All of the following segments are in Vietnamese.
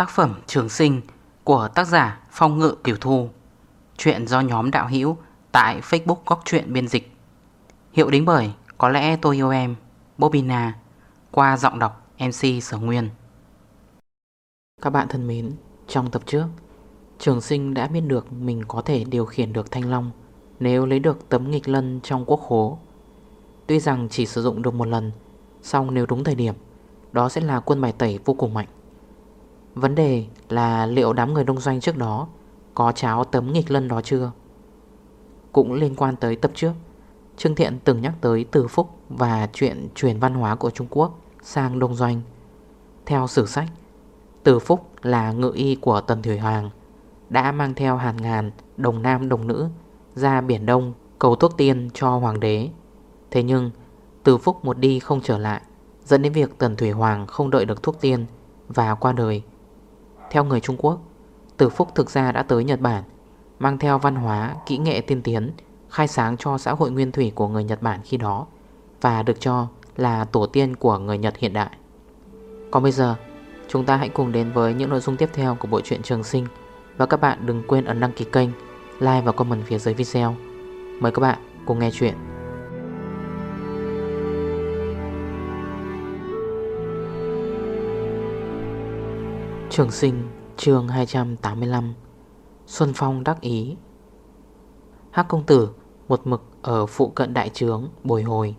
Tác phẩm Trường Sinh của tác giả Phong Ngự Kiều Thu. Chuyện do nhóm đạo hữu tại Facebook Góc Chuyện Biên Dịch. Hiệu đính bởi Có lẽ tôi yêu em, Bobina, Qua giọng đọc MC Sở Nguyên. Các bạn thân mến, Trong tập trước, Trường sinh đã biết được mình có thể điều khiển được thanh long Nếu lấy được tấm nghịch lân trong quốc khố Tuy rằng chỉ sử dụng được một lần Xong nếu đúng thời điểm, Đó sẽ là quân bài tẩy vô cùng mạnh. Vấn đề là liệu đám người đông doanh trước đó Có cháo tấm nghịch lân đó chưa? Cũng liên quan tới tập trước, Trương Thiện từng nhắc tới từ phúc Và chuyện truyền văn hóa của Trung Quốc Sang đông doanh. Theo sử sách, Từ phúc là ngự y của Tần Thủy Hoàng, Đã mang theo hàng ngàn, đồng nam, đồng nữ, Ra Biển Đông cầu thuốc tiên cho hoàng đế. Thế nhưng, Từ phúc một đi không trở lại, Dẫn đến việc Tần Thủy Hoàng không đợi được thuốc tiên Và qua đời theo người Trung Quốc Tử Phúc thực ra đã tới Nhật Bản Mang theo văn hóa, kỹ nghệ tiên tiến Khai sáng cho xã hội nguyên thủy của người Nhật Bản khi đó Và được cho là tổ tiên của người Nhật hiện đại. Còn bây giờ Chúng ta hãy cùng đến với những nội dung tiếp theo của bộ truyện Trường Sinh Và các bạn đừng quên ấn đăng ký kênh Like và comment phía dưới video. Mời các bạn cùng nghe chuyện. Trường sinh, chương 285 Xuân Phong đắc ý. Hắc công tử, một mực ở phụ cận đại trướng, bồi hồi.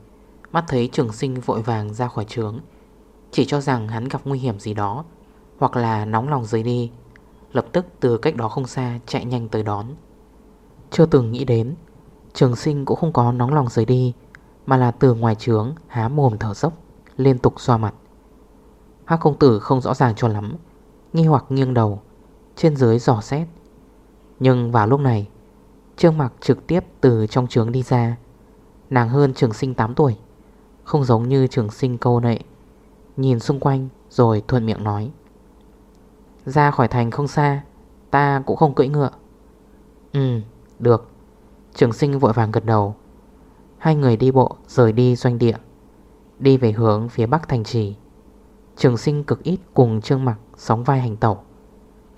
Mắt thấy trường sinh vội vàng ra khỏi trướng. Chỉ cho rằng hắn gặp nguy hiểm gì đó, Hoặc là nóng lòng rời đi. Lập tức từ cách đó không xa chạy nhanh tới đón. Chưa từng nghĩ đến, Trường sinh cũng không có nóng lòng rời đi, Mà là từ ngoài trướng há mồm thở dốc, Liên tục xoa mặt. Hắc công tử không rõ ràng cho lắm. Nghi hoặc nghiêng đầu, Trên dưới giỏ xét. Nhưng vào lúc này, Trương mặc trực tiếp từ trong trướng đi ra. Nàng hơn trường sinh 8 tuổi, Không giống như trường sinh câu nệ. Nhìn xung quanh rồi thuận miệng nói, Ra khỏi thành không xa, Ta cũng không cưỡi ngựa. Ừ được. Trường sinh vội vàng gật đầu. Hai người đi bộ rời đi doanh địa, Đi về hướng phía bắc thành trì. Trường sinh cực ít cùng Trương Mặc sóng vai hành tẩu.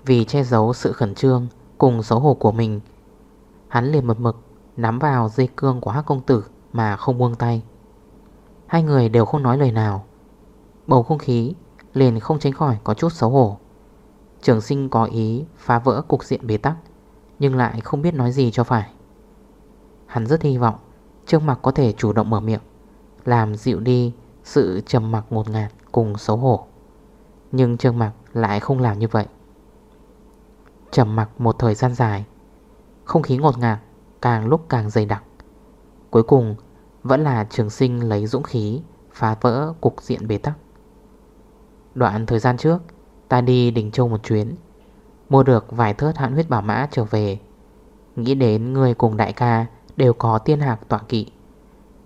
Vì che giấu sự khẩn trương cùng xấu hổ của mình, Hắn liền mật mực nắm vào dây cương của hắc công tử mà không buông tay. Hai người đều không nói lời nào. Bầu không khí liền không tránh khỏi có chút xấu hổ. Trường sinh có ý phá vỡ cục diện bế tắc, Nhưng lại không biết nói gì cho phải. Hắn rất hy vọng Trương Mặc có thể chủ động mở miệng, Làm dịu đi sự trầm mặc ngột ngạt cùng xấu hổ. Nhưng Trương Mặc lại không làm như vậy. Trầm mặc một thời gian dài, Không khí ngột ngạt Càng lúc càng dày đặc. Cuối cùng, vẫn là trường sinh lấy dũng khí, Phá vỡ cục diện bế tắc. Đoạn thời gian trước, Ta đi đỉnh châu một chuyến, Mua được vài thớt hạn huyết bảo mã trở về. Nghĩ đến người cùng đại ca Đều có tiên hạc tọa kỵ,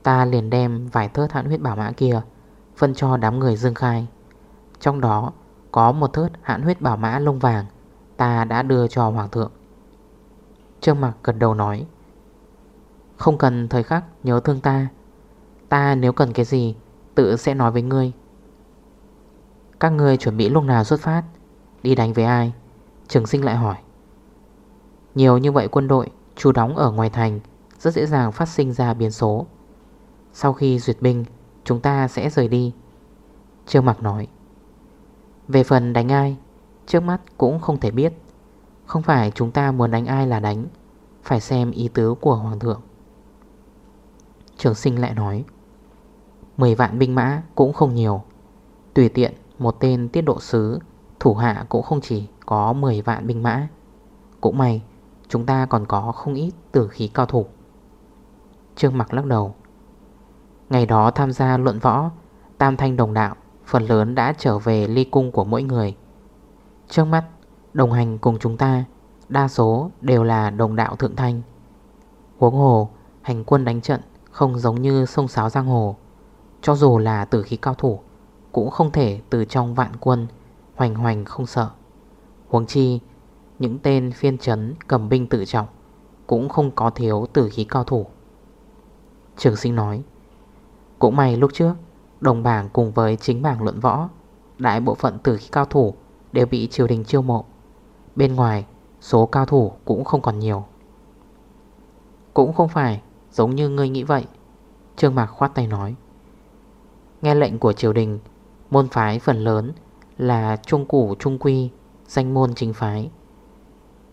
Ta liền đem vài thớt hạn huyết bảo mã kia Phân cho đám người dương khai. Trong đó, có một thớt hạn huyết bảo mã lông vàng Ta đã đưa cho hoàng thượng. Trương mặt gật đầu nói, Không cần thời khắc nhớ thương ta. Ta nếu cần cái gì, Tự sẽ nói với ngươi. Các ngươi chuẩn bị lúc nào xuất phát, Đi đánh với ai? Trường sinh lại hỏi. Nhiều như vậy quân đội, Chú đóng ở ngoài thành, Rất dễ dàng phát sinh ra biến số. Sau khi duyệt binh Chúng ta sẽ rời đi. Trương Mạc nói. Về phần đánh ai, Trước mắt cũng không thể biết. Không phải chúng ta muốn đánh ai là đánh, Phải xem ý tứ của Hoàng thượng. Trường sinh lại nói. 10 vạn binh mã cũng không nhiều. Tùy tiện, một tên tiết độ sứ, Thủ hạ cũng không chỉ có 10 vạn binh mã. Cũng may, Chúng ta còn có không ít tử khí cao thủ. Trương mặc lắc đầu. Ngày đó tham gia luận võ, Tam thanh đồng đạo Phần lớn đã trở về ly cung của mỗi người. Trước mắt, Đồng hành cùng chúng ta, Đa số đều là đồng đạo thượng thanh. Huống hồ, Hành quân đánh trận Không giống như sông sáo giang hồ. Cho dù là tử khí cao thủ, Cũng không thể từ trong vạn quân, Hoành hoành không sợ. Huống chi, Những tên phiên trấn cầm binh tự trọng Cũng không có thiếu tử khí cao thủ. Trường sinh nói cũng may lúc trước, Đồng bảng cùng với chính bảng luận võ, Đại bộ phận từ khi cao thủ Đều bị triều đình chiêu mộ. Bên ngoài, số cao thủ cũng không còn nhiều. Cũng không phải giống như ngươi nghĩ vậy, Trương Mạc khoát tay nói. Nghe lệnh của triều đình, Môn phái phần lớn là trung củ trung quy, Danh môn chính phái.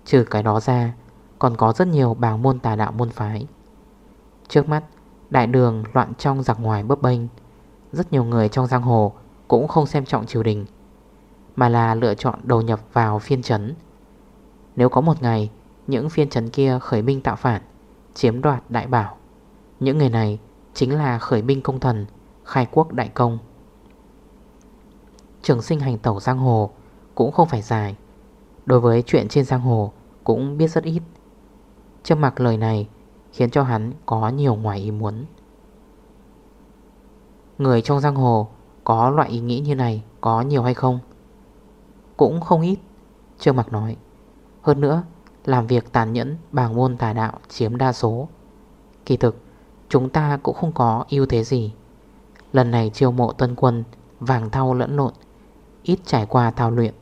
Trừ cái đó ra, Còn có rất nhiều bảng môn tà đạo môn phái. Trước mắt Đại đường loạn trong giặc ngoài bấp bênh. Rất nhiều người trong giang hồ Cũng không xem trọng triều đình, Mà là lựa chọn đầu nhập vào phiên trấn. Nếu có một ngày, Những phiên trấn kia khởi binh tạo phản, Chiếm đoạt đại bảo, Những người này chính là khởi binh công thần, Khai quốc đại công. Trường sinh hành tẩu giang hồ Cũng không phải dài. Đối với chuyện trên giang hồ Cũng biết rất ít. Trước mặt lời này Khiến cho hắn có nhiều ngoài ý muốn. Người trong giang hồ Có loại ý nghĩ như này Có nhiều hay không? Cũng không ít, Trương Mạc nói. Hơn nữa, Làm việc tàn nhẫn bằng môn tà đạo chiếm đa số. Kỳ thực, Chúng ta cũng không có ưu thế gì. Lần này chiêu mộ tân quân, Vàng thau lẫn lộn, Ít trải qua thao luyện,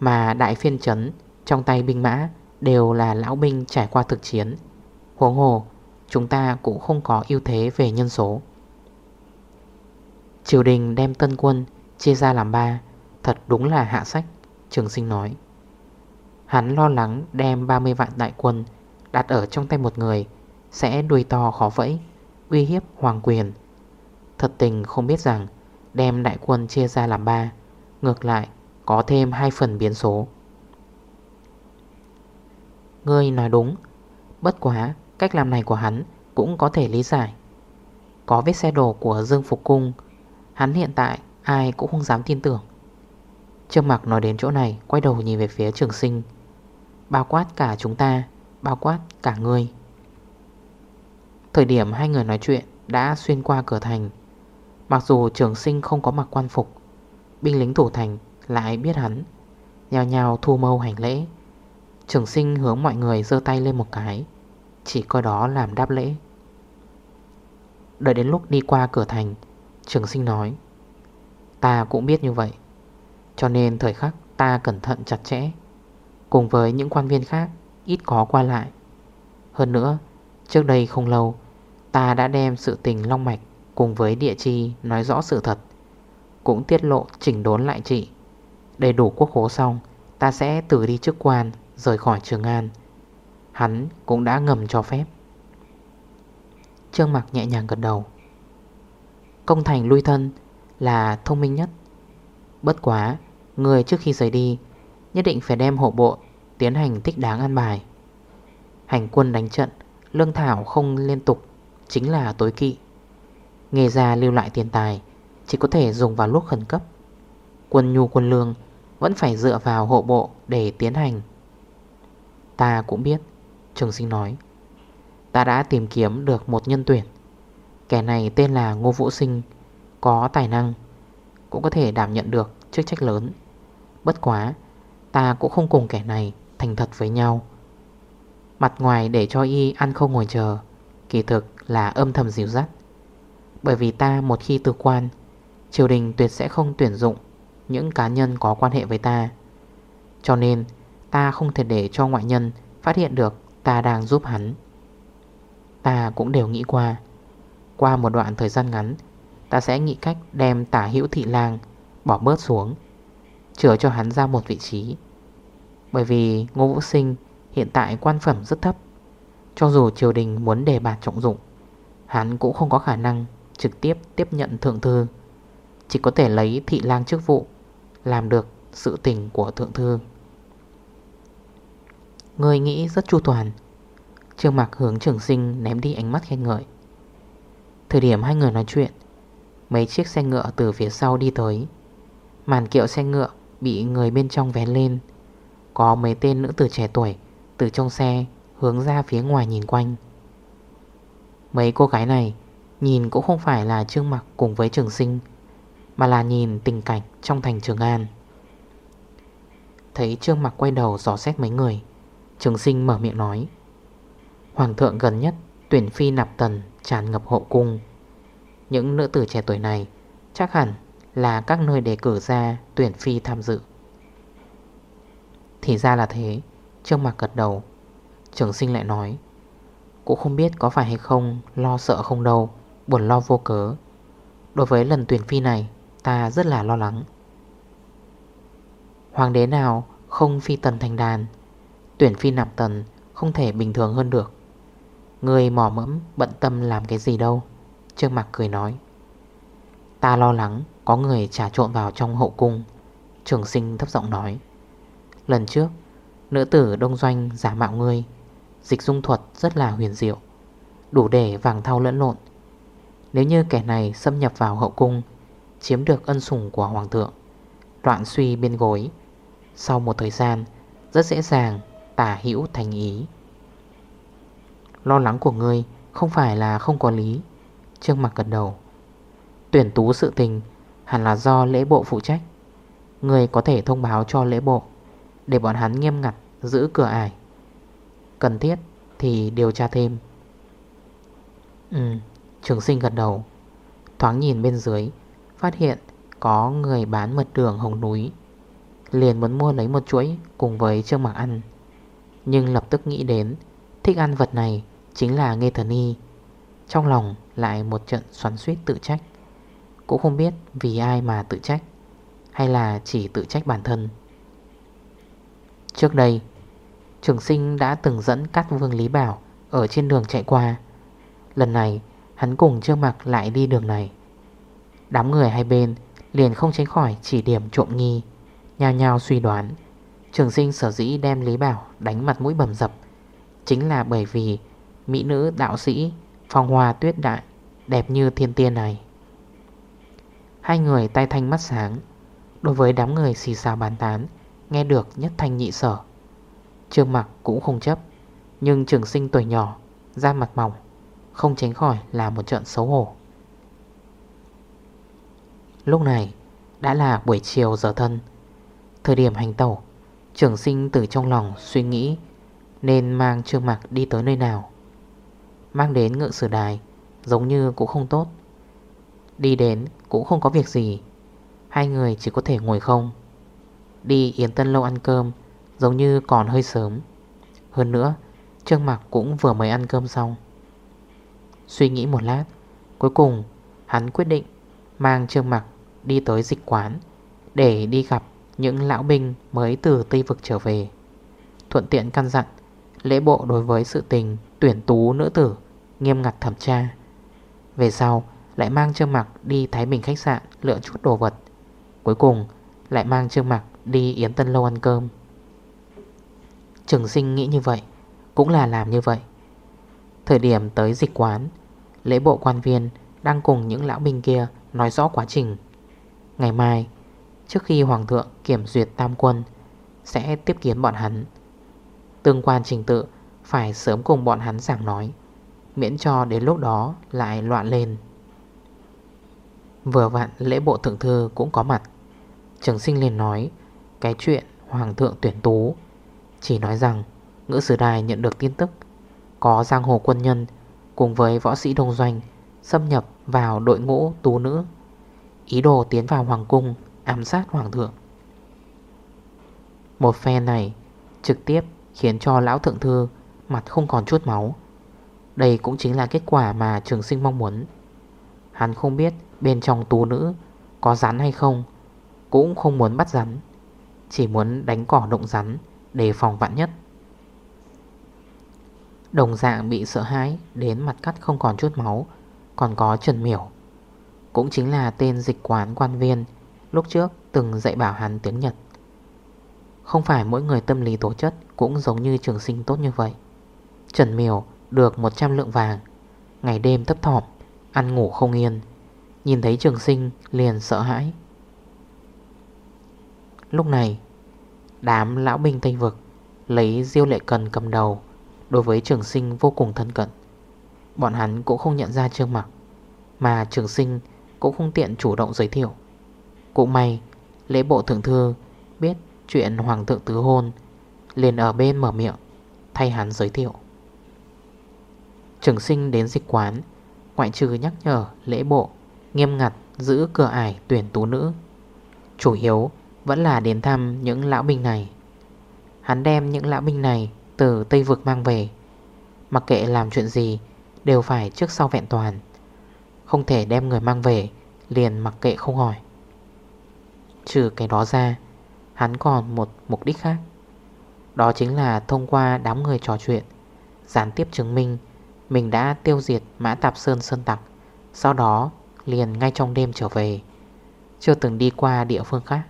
Mà đại phiên trấn Trong tay binh mã Đều là lão binh trải qua thực chiến. Huống hồ, Chúng ta cũng không có ưu thế về nhân số. Triều đình đem tân quân Chia ra làm ba, Thật đúng là hạ sách, Trường sinh nói. Hắn lo lắng đem 30 vạn đại quân Đặt ở trong tay một người, Sẽ đuôi to khó vẫy, Uy hiếp hoàng quyền. Thật tình không biết rằng, Đem đại quân chia ra làm ba, Ngược lại có thêm hai phần biến số. Ngươi nói đúng, Bất quá cách làm này của hắn Cũng có thể lý giải. Có vết xe đổ của Dương Phục Cung, Hắn hiện tại ai cũng không dám tin tưởng. Trương Mạc nói đến chỗ này, Quay đầu nhìn về phía trường sinh. Bao quát cả chúng ta, Bao quát cả người Thời điểm hai người nói chuyện Đã xuyên qua cửa thành, Mặc dù trường sinh không có mặc quan phục, Binh lính thủ thành lại biết hắn Nhào nhào thu mâu hành lễ. Trường sinh hướng mọi người dơ tay lên một cái. Chỉ coi đó làm đáp lễ. Đợi đến lúc đi qua cửa thành, Trường sinh nói, Ta cũng biết như vậy, Cho nên thời khắc ta cẩn thận chặt chẽ, Cùng với những quan viên khác Ít có qua lại. Hơn nữa, Trước đây không lâu, Ta đã đem sự tình long mạch Cùng với địa chi nói rõ sự thật, Cũng tiết lộ chỉnh đốn lại chị Đầy đủ quốc hố xong, Ta sẽ từ đi chức quan Rời khỏi Trường An Hắn cũng đã ngầm cho phép. Trương Mạc nhẹ nhàng gật đầu. Công thành lui thân Là thông minh nhất. Bất quá, Người trước khi rời đi Nhất định phải đem hộ bộ Tiến hành thích đáng an bài. Hành quân đánh trận, Lương thảo không liên tục, Chính là tối kỵ. Nghề già lưu lại tiền tài, Chỉ có thể dùng vào lúc khẩn cấp. Quân nhu quân lương Vẫn phải dựa vào hộ bộ để tiến hành. Ta cũng biết Trường sinh nói. Ta đã tìm kiếm được một nhân tuyển. Kẻ này tên là Ngô Vũ Sinh, Có tài năng, Cũng có thể đảm nhận được chức trách lớn. Bất quá, Ta cũng không cùng kẻ này thành thật với nhau. Mặt ngoài để cho y ăn không ngồi chờ, Kỳ thực là âm thầm dịu dắt. Bởi vì ta một khi từ quan, Triều đình tuyệt sẽ không tuyển dụng Những cá nhân có quan hệ với ta. Cho nên, Ta không thể để cho ngoại nhân Phát hiện được ta đang giúp hắn. Ta cũng đều nghĩ qua. Qua một đoạn thời gian ngắn, Ta sẽ nghĩ cách đem tả hữu thị lang Bỏ bớt xuống Chữa cho hắn ra một vị trí. Bởi vì Ngô Vũ Sinh Hiện tại quan phẩm rất thấp, Cho dù triều đình muốn đề bạt trọng dụng, Hắn cũng không có khả năng Trực tiếp tiếp nhận thượng thư. Chỉ có thể lấy thị lang chức vụ Làm được sự tình của thượng thư. Người nghĩ rất chu toàn. Trương Mạc hướng trường sinh ném đi ánh mắt khen ngợi. Thời điểm hai người nói chuyện, Mấy chiếc xe ngựa từ phía sau đi tới. Màn kiệu xe ngựa Bị người bên trong vén lên. Có mấy tên nữ tử trẻ tuổi Từ trong xe hướng ra phía ngoài nhìn quanh. Mấy cô gái này Nhìn cũng không phải là Trương Mặc cùng với trường sinh, Mà là nhìn tình cảnh trong thành Trường An. Thấy Trương Mặc quay đầu dò xét mấy người Trường sinh mở miệng nói. Hoàng thượng gần nhất Tuyển phi nạp tần tràn ngập hộ cung. Những nữ tử trẻ tuổi này Chắc hẳn là các nơi đề cử ra Tuyển phi tham dự. Thì ra là thế, Trương mặt gật đầu. Trường sinh lại nói, Cũng không biết có phải hay không Lo sợ không đâu, Buồn lo vô cớ. Đối với lần tuyển phi này, Ta rất là lo lắng. Hoàng đế nào không phi tần thành đàn Tuyển phi nạp tần Không thể bình thường hơn được. Người mò mẫm bận tâm làm cái gì đâu, Trương Mạc cười nói. Ta lo lắng có người trà trộn vào trong hậu cung, Trường sinh thấp giọng nói. Lần trước, Nữ tử đông doanh giả mạo ngươi, Dịch dung thuật rất là huyền diệu, Đủ để vàng thao lẫn lộn. Nếu như kẻ này xâm nhập vào hậu cung, Chiếm được ân sủng của hoàng thượng, Đoạn suy bên gối, Sau một thời gian, Rất dễ dàng tả hữu thành ý. Lo lắng của ngươi Không phải là không có lý. Trương mặt gật đầu. Tuyển tú sự tình Hẳn là do lễ bộ phụ trách. Ngươi có thể thông báo cho lễ bộ, Để bọn hắn nghiêm ngặt giữ cửa ải. Cần thiết thì điều tra thêm. Ừ Trường sinh gật đầu. Thoáng nhìn bên dưới, Phát hiện có người bán mật đường hồng núi. Liền muốn mua lấy một chuỗi Cùng với trương mặc ăn. Nhưng lập tức nghĩ đến, Thích ăn vật này chính là Nghê Thần Y. Trong lòng lại một trận xoắn suýt tự trách. Cũng không biết vì ai mà tự trách, Hay là chỉ tự trách bản thân. Trước đây, Trường sinh đã từng dẫn Cát Vương Lý Bảo Ở trên đường chạy qua. Lần này, hắn cùng chưa mặc lại đi đường này. Đám người hai bên Liền không tránh khỏi chỉ điểm trộm nghi, Nhao nhao suy đoán. Trường sinh sở dĩ đem Lý Bảo đánh mặt mũi bầm dập Chính là bởi vì Mỹ nữ đạo sĩ Phong hoa tuyết đại Đẹp như thiên tiên này. Hai người tay thanh mắt sáng, Đối với đám người xì xào bàn tán, Nghe được nhất thanh nhị sở. Trương mặt cũng không chấp, Nhưng trường sinh tuổi nhỏ, Da mặt mỏng, Không tránh khỏi là một trận xấu hổ. Lúc này, Đã là buổi chiều giờ thân, Thời điểm hành tẩu Trường sinh từ trong lòng suy nghĩ, Nên mang trương mặc đi tới nơi nào. Mang đến ngự sử đài, Giống như cũng không tốt. Đi đến cũng không có việc gì, Hai người chỉ có thể ngồi không. Đi Yến Tân Lâu ăn cơm, Giống như còn hơi sớm. Hơn nữa, Trương Mạc cũng vừa mới ăn cơm xong. Suy nghĩ một lát, Cuối cùng hắn quyết định Mang Trương Mạc đi tới dịch quán Để đi gặp những lão binh mới từ Tây Vực trở về. Thuận tiện căn dặn, Lễ bộ đối với sự tình tuyển tú nữ tử, Nghiêm ngặt thẩm tra. Về sau, lại mang Trương Mạc đi Thái Bình khách sạn lựa chút đồ vật. Cuối cùng, lại mang Trương Mạc đi Yến Tân Lâu ăn cơm. Trường sinh nghĩ như vậy, Cũng là làm như vậy. Thời điểm tới dịch quán, Lễ bộ quan viên đang cùng những lão binh kia Nói rõ quá trình. Ngày mai Trước khi Hoàng thượng kiểm duyệt tam quân, Sẽ tiếp kiến bọn hắn. Tương quan trình tự Phải sớm cùng bọn hắn giảng nói, Miễn cho đến lúc đó lại loạn lên. Vừa vặn lễ bộ thượng thư cũng có mặt. Trường sinh liền nói, Cái chuyện Hoàng thượng tuyển tú, Chỉ nói rằng Ngữ sử đài nhận được tin tức, Có giang hồ quân nhân Cùng với võ sĩ đông doanh Xâm nhập vào đội ngũ tú nữ. Ý đồ tiến vào hoàng cung Ám sát hoàng thượng. Một phe này Trực tiếp khiến cho lão thượng thư Mặt không còn chút máu. Đây cũng chính là kết quả mà trường sinh mong muốn. Hắn không biết bên trong tú nữ Có rắn hay không, Cũng không muốn bắt rắn, Chỉ muốn đánh cỏ động rắn Để phòng vạn nhất. Đồng dạng bị sợ hãi Đến mặt cắt không còn chút máu, Còn có Trần Miểu, Cũng chính là tên dịch quán quan viên Lúc trước từng dạy bảo hắn tiếng Nhật. Không phải mỗi người tâm lý tố chất Cũng giống như trường sinh tốt như vậy. Trần Miểu được 100 lượng vàng, Ngày đêm thấp thỏm, Ăn ngủ không yên, Nhìn thấy trường sinh liền sợ hãi. Lúc này, Đám lão binh Tây Vực Lấy diêu lệ cần cầm đầu Đối với trường sinh vô cùng thân cận. Bọn hắn cũng không nhận ra trương mặc, Mà trường sinh cũng không tiện chủ động giới thiệu. Cũng may, Lễ bộ thượng thư Biết chuyện hoàng thượng tứ hôn, Liền ở bên mở miệng, Thay hắn giới thiệu. Trường sinh đến dịch quán, Ngoại trừ nhắc nhở lễ bộ Nghiêm ngặt giữ cửa ải tuyển tú nữ, Chủ yếu vẫn là đến thăm những lão binh này. Hắn đem những lão binh này từ Tây Vực mang về, Mặc kệ làm chuyện gì Đều phải trước sau vẹn toàn, Không thể đem người mang về Liền mặc kệ không hỏi. Trừ cái đó ra, Hắn còn một mục đích khác. Đó chính là thông qua đám người trò chuyện, Gián tiếp chứng minh Mình đã tiêu diệt Mã Tạp Sơn Sơn Tặc, Sau đó liền ngay trong đêm trở về, Chưa từng đi qua địa phương khác.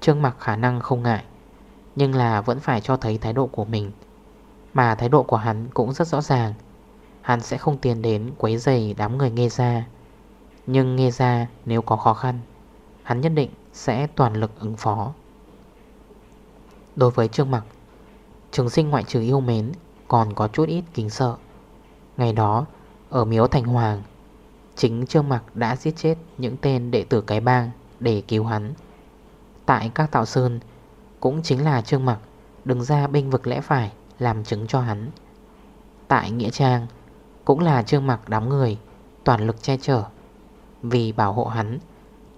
Trương mặc khả năng không ngại, Nhưng là vẫn phải cho thấy thái độ của mình, Mà thái độ của hắn cũng rất rõ ràng. Hắn sẽ không tiền đến quấy giày đám người nghe ra, Nhưng nghe ra nếu có khó khăn Hắn nhất định sẽ toàn lực ứng phó. Đối với Trương Mặc, Trường sinh ngoại trừ yêu mến Còn có chút ít kính sợ. Ngày đó, ở miếu Thành Hoàng, Chính Trương Mặc đã giết chết những tên đệ tử cái bang để cứu hắn. Tại các tạo sơn, Cũng chính là Trương Mặc Đứng ra binh vực lẽ phải Làm chứng cho hắn. Tại Nghĩa Trang, Cũng là Trương Mặc đám người Toàn lực che chở Vì bảo hộ hắn.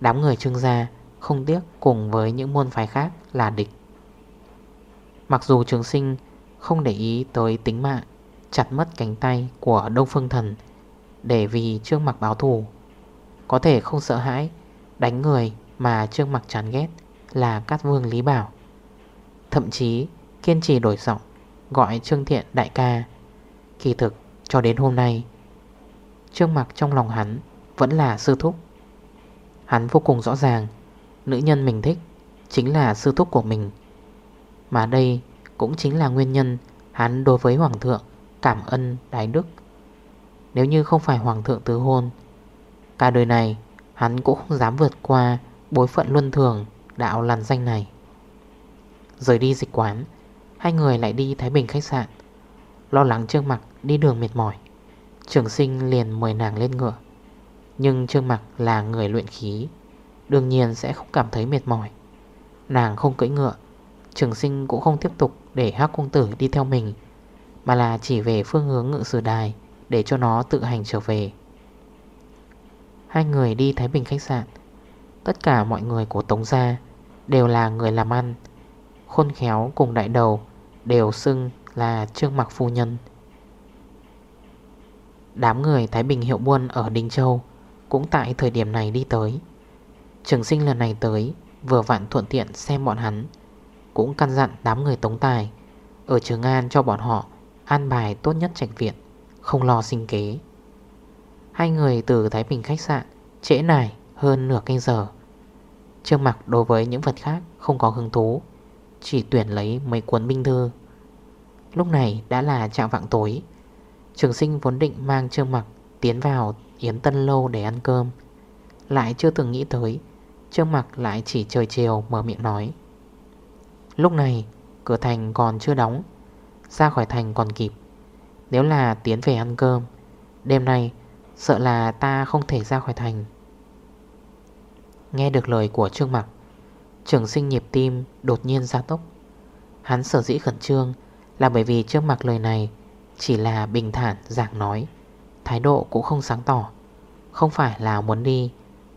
Đám người Trương gia không tiếc cùng với những môn phái khác là địch. Mặc dù trường sinh không để ý tới tính mạng Chặt mất cánh tay của Đông Phương Thần Để vì Trương Mặc báo thù, Có thể không sợ hãi Đánh người mà Trương Mặc chán ghét Là Cát Vương Lý Bảo. Thậm chí kiên trì đổi giọng Gọi Trương Thiện đại ca. Kỳ thực, cho đến hôm nay, Trương Mặc trong lòng hắn Vẫn là sư thúc Hắn vô cùng rõ ràng. Nữ nhân mình thích Chính là sư thúc của mình. Mà đây cũng chính là nguyên nhân Hắn đối với Hoàng thượng Cảm ân đái đức. Nếu như không phải Hoàng thượng tứ hôn, Cả đời này Hắn cũng không dám vượt qua Bối phận luân thường đạo làn danh này. Rời đi dịch quán, Hai người lại đi Thái Bình khách sạn, Lo lắng Trương Mặc đi đường mệt mỏi. Trường sinh liền mời nàng lên ngựa. Nhưng Trương Mặc là người luyện khí, Đương nhiên sẽ không cảm thấy mệt mỏi. Nàng không cưỡi ngựa, Trường sinh cũng không tiếp tục để hắc công tử đi theo mình, Mà là chỉ về phương hướng ngự sử đài Để cho nó tự hành trở về. Hai người đi Thái Bình khách sạn, Tất cả mọi người của Tống Gia Đều là người làm ăn. Khôn khéo cùng đại đầu Đều xưng là Trương Mặc Phu Nhân. Đám người Thái Bình hiệu buôn ở đình Châu cũng tại thời điểm này đi tới. Trường sinh lần này tới, Vừa vặn thuận tiện xem bọn hắn. Cũng căn dặn đám người tống tài, Ở Trường An cho bọn họ An bài tốt nhất trạch viện, Không lo sinh kế. Hai người từ Thái Bình khách sạn Trễ này hơn nửa canh giờ. Trương mặc đối với những vật khác Không có hứng thú, Chỉ tuyển lấy mấy cuốn binh thư. Lúc này đã là trạng vạng tối. Trường sinh vốn định mang Trương mặc Tiến vào Yến Tân Lâu để ăn cơm. Lại chưa từng nghĩ tới Trương mặc lại chỉ trời chiều mở miệng nói. Lúc này, cửa thành còn chưa đóng, Ra khỏi thành còn kịp. Nếu là tiến về ăn cơm, Đêm nay sợ là ta không thể ra khỏi thành. Nghe được lời của Trương Mặc Trường sinh nhịp tim đột nhiên ra tốc. Hắn sở dĩ khẩn trương Là bởi vì Trương Mặc lời này Chỉ là bình thản, giảng nói. Thái độ cũng không sáng tỏ. Không phải là muốn đi,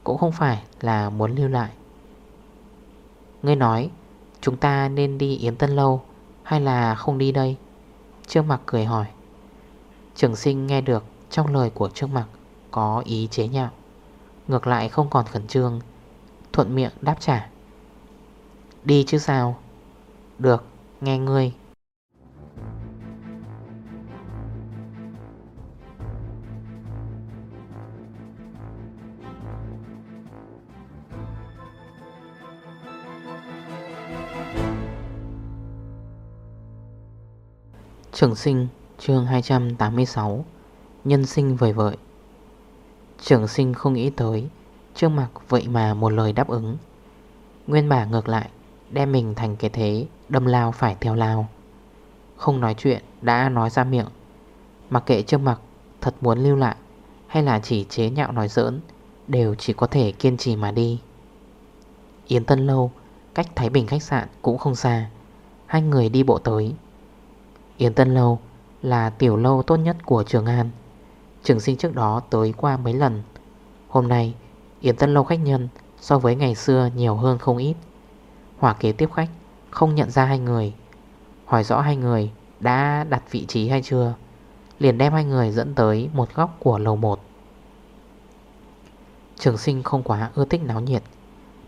cũng không phải là muốn lưu lại. Ngươi nói, Chúng ta nên đi Yến Tân Lâu Hay là không đi đây? Trương Mặc cười hỏi. Trường sinh nghe được trong lời của Trương Mặc Có ý chế nhạo, Ngược lại không còn khẩn trương, Thuận miệng đáp trả. Đi chứ sao? Được, nghe ngươi. Trường sinh, chương 286 Nhân sinh vời vợi. Trường sinh không nghĩ tới Trương mặc vậy mà một lời đáp ứng. Nguyên bà ngược lại, Đem mình thành cái thế, Đâm lao phải theo lao. Không nói chuyện, đã nói ra miệng. Mặc kệ Trương mặc thật muốn lưu lại, Hay là chỉ chế nhạo nói giỡn, Đều chỉ có thể kiên trì mà đi. Yến Tân Lâu, Cách Thái Bình khách sạn cũng không xa. Hai người đi bộ tới. Yến Tân Lâu là tiểu lâu tốt nhất của Trường An. Trường sinh trước đó tới qua mấy lần. Hôm nay Yến Tân Lâu khách nhân so với ngày xưa nhiều hơn không ít. Hỏa kế tiếp khách Không nhận ra hai người. Hỏi rõ hai người đã đặt vị trí hay chưa, Liền đem hai người dẫn tới một góc của lầu 1 Trường sinh không quá ưa thích náo nhiệt.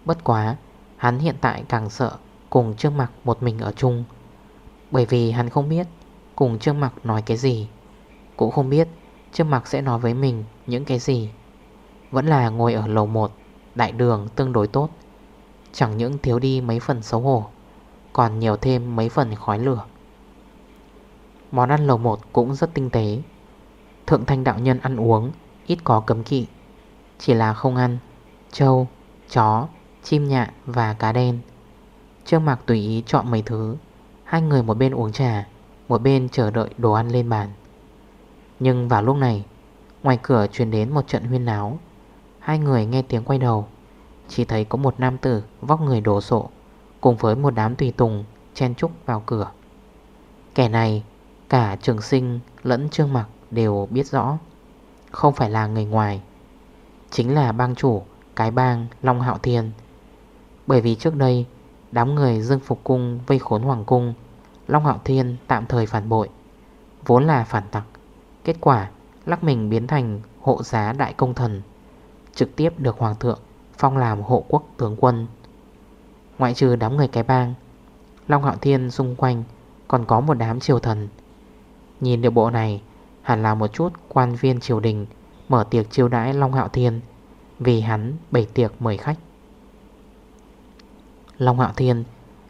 Bất quá, Hắn hiện tại càng sợ Cùng Trương Mặc một mình ở chung, Bởi vì hắn không biết Cùng Trương Mặc nói cái gì? Cũng không biết Trương Mặc sẽ nói với mình những cái gì. Vẫn là ngồi ở lầu 1 Đại đường tương đối tốt. Chẳng những thiếu đi mấy phần xấu hổ Còn nhiều thêm mấy phần khói lửa. Món ăn lầu 1 cũng rất tinh tế. Thượng thanh đạo nhân ăn uống Ít có cấm kỵ. Chỉ là không ăn Trâu, chó, chim nhạn và cá đen. Trương Mạc tùy ý chọn mấy thứ. Hai người một bên uống trà một bên chờ đợi đồ ăn lên bàn. Nhưng vào lúc này, Ngoài cửa truyền đến một trận huyên náo. Hai người nghe tiếng quay đầu. Chỉ thấy có một nam tử vóc người đổ sộ, Cùng với một đám tùy tùng Chen trúc vào cửa. Kẻ này, Cả trường sinh lẫn trương mặc đều biết rõ, Không phải là người ngoài. Chính là bang chủ, Cái bang Long Hạo Thiên. Bởi vì trước đây, Đám người dương phục cung vây khốn hoàng cung Long Hạo Thiên tạm thời phản bội. Vốn là phản tặc, Kết quả lắc mình biến thành hộ giá đại công thần, Trực tiếp được hoàng thượng phong làm hộ quốc tướng quân. Ngoại trừ đám người cái bang, Long Hạo Thiên xung quanh còn có một đám triều thần. Nhìn được bộ này, Hẳn là một chút quan viên triều đình Mở tiệc chiêu đãi Long Hạo Thiên, Vì hắn bày tiệc mời khách. Long Hạo Thiên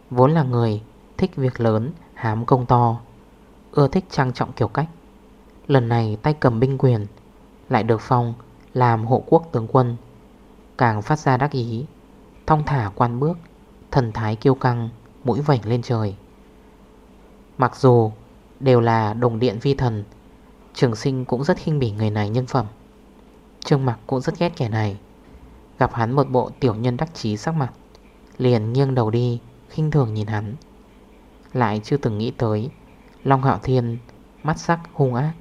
Vốn là người thích việc lớn Hám công to, Ưa thích trang trọng kiểu cách. Lần này tay cầm binh quyền, Lại được phong làm hộ quốc tướng quân. Càng phát ra đắc ý, Thong thả quan bước, Thần thái kiêu căng, Mũi vảnh lên trời. Mặc dù Đều là đồng điện vi thần, Trường sinh cũng rất khinh bỉ người này nhân phẩm. Trương mặt cũng rất ghét kẻ này. Gặp hắn một bộ tiểu nhân đắc chí sắc mặt, Liền nghiêng đầu đi, khinh thường nhìn hắn. Lại chưa từng nghĩ tới. Long Hạo Thiên, Mắt sắc hung ác.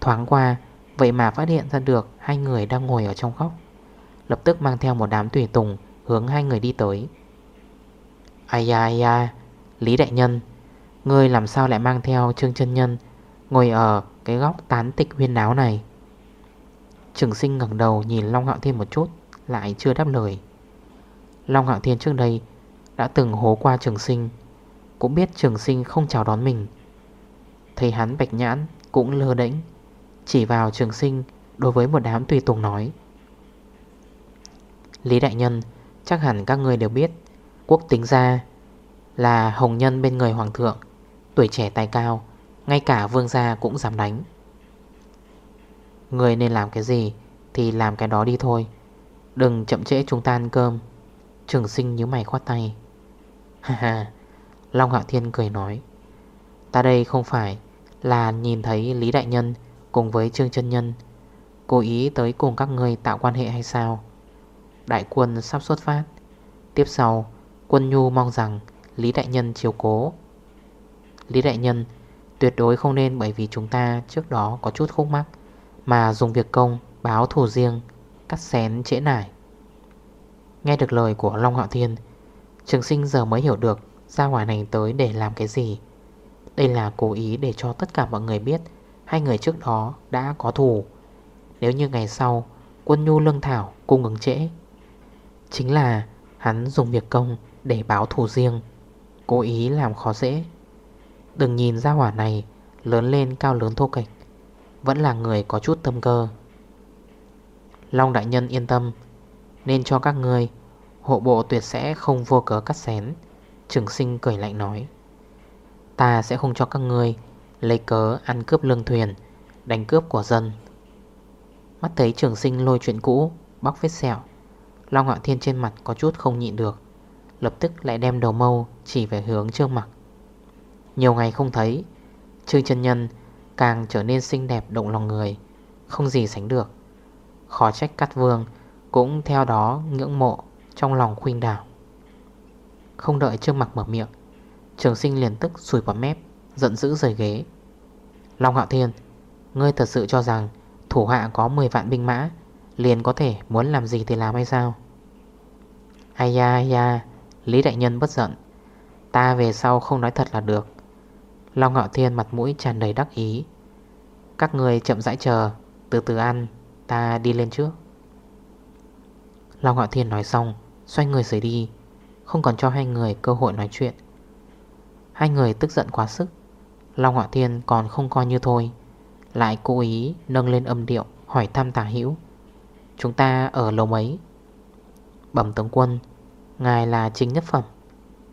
Thoáng qua, Vậy mà phát hiện ra được Hai người đang ngồi ở trong góc. Lập tức mang theo một đám tùy tùng Hướng hai người đi tới. Ai da ai da, Lý Đại Nhân, Ngươi làm sao lại mang theo Trương chân Nhân Ngồi ở cái góc tán tịch huyên náo này? Trường sinh ngẩng đầu nhìn Long Hạo Thiên một chút, Lại chưa đáp lời. Long Hạo Thiên trước đây Đã từng hố qua trường sinh cũng biết trường sinh không chào đón mình. Thấy hắn bạch nhãn, Cũng lơ đễnh, Chỉ vào trường sinh Đối với một đám tùy tùng nói. Lý Đại Nhân, Chắc hẳn các người đều biết, Quốc tính ra Là hồng nhân bên người hoàng thượng, Tuổi trẻ tài cao, Ngay cả vương gia cũng dám đánh. Người nên làm cái gì Thì làm cái đó đi thôi, Đừng chậm trễ chúng ta ăn cơm. Trường sinh như mày khoát tay. Ha ha Long Hạo Thiên cười nói, Ta đây không phải là nhìn thấy Lý Đại Nhân Cùng với Trương chân Nhân, Cố ý tới cùng các người tạo quan hệ hay sao? Đại quân sắp xuất phát. Tiếp sau, Quân Nhu mong rằng Lý Đại Nhân chiều cố. Lý Đại Nhân Tuyệt đối không nên bởi vì chúng ta trước đó có chút khúc mắc Mà dùng việc công báo thù riêng, Cắt xén trễ nải. Nghe được lời của Long Hạo Thiên, Trường sinh giờ mới hiểu được ra ngoài này tới để làm cái gì? Đây là cố ý để cho tất cả mọi người biết, Hai người trước đó đã có thù. Nếu như ngày sau, Quân nhu lương thảo cung ứng trễ, Chính là hắn dùng việc công Để báo thù riêng, Cố ý làm khó dễ. Đừng nhìn ra hỏa này Lớn lên cao lớn thô kịch Vẫn là người có chút tâm cơ. Long đại nhân yên tâm, Nên cho các người Hộ bộ tuyệt sẽ không vô cớ cắt xén. Trường sinh cười lạnh nói, Ta sẽ không cho các ngươi Lấy cớ ăn cướp lương thuyền, Đánh cướp của dân. Mắt thấy trường sinh lôi chuyện cũ, Bóc vết sẹo, Long Hạo Thiên trên mặt có chút không nhịn được, Lập tức lại đem đầu mâu Chỉ về hướng trương mặt Nhiều ngày không thấy, Trương chân nhân càng trở nên xinh đẹp động lòng người, Không gì sánh được. Khó trách cắt vương Cũng theo đó ngưỡng mộ Trong lòng khuyên đảo. Không đợi Trương Mặc mở miệng, Trường sinh liền tức sùi vào mép, Giận dữ rời ghế. Long Hạo Thiên, Ngươi thật sự cho rằng Thủ hạ có 10 vạn binh mã, Liền có thể muốn làm gì thì làm hay sao? Ai da ai da, Lý Đại Nhân bất giận. Ta về sau không nói thật là được. Long hạo Thiên mặt mũi tràn đầy đắc ý. Các người chậm rãi chờ, Từ từ ăn, Ta đi lên trước. Long hạo Thiên nói xong, Xoay người rời đi. Không còn cho hai người cơ hội nói chuyện. Hai người tức giận quá sức. Long Ngạo Thiên còn không coi như thôi, Lại cố ý nâng lên âm điệu Hỏi thăm tả hữu, Chúng ta ở lầu mấy? Bẩm tướng quân, Ngài là chính nhất phẩm.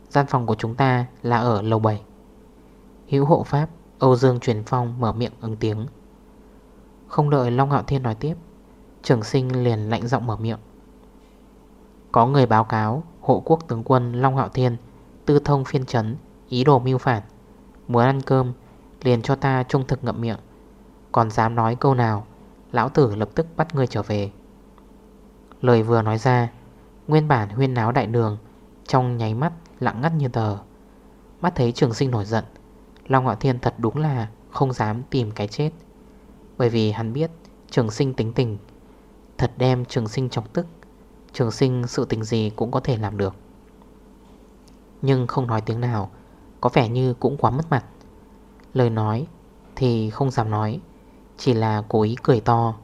Gian phòng của chúng ta là ở lầu 7 Hữu hộ pháp, Âu Dương truyền phong mở miệng ứng tiếng. Không đợi Long Hạo Thiên nói tiếp, Trường sinh liền lạnh giọng mở miệng, Có người báo cáo Hộ quốc tướng quân Long Hạo Thiên, Tư thông phiên trấn Ý đồ mưu phản. Muốn ăn cơm, Liền cho ta trung thực ngậm miệng. Còn dám nói câu nào, Lão tử lập tức bắt người trở về. Lời vừa nói ra, Nguyên bản huyên náo đại đường, Trong nháy mắt lặng ngắt như tờ. Mắt thấy trường sinh nổi giận, Long Hạo Thiên thật đúng là không dám tìm cái chết. Bởi vì hắn biết trường sinh tính tình, Thật đem trường sinh chọc tức. Trường sinh sự tình gì cũng có thể làm được. Nhưng không nói tiếng nào, Có vẻ như cũng quá mất mặt. Lời nói thì không dám nói, Chỉ là cố ý cười to,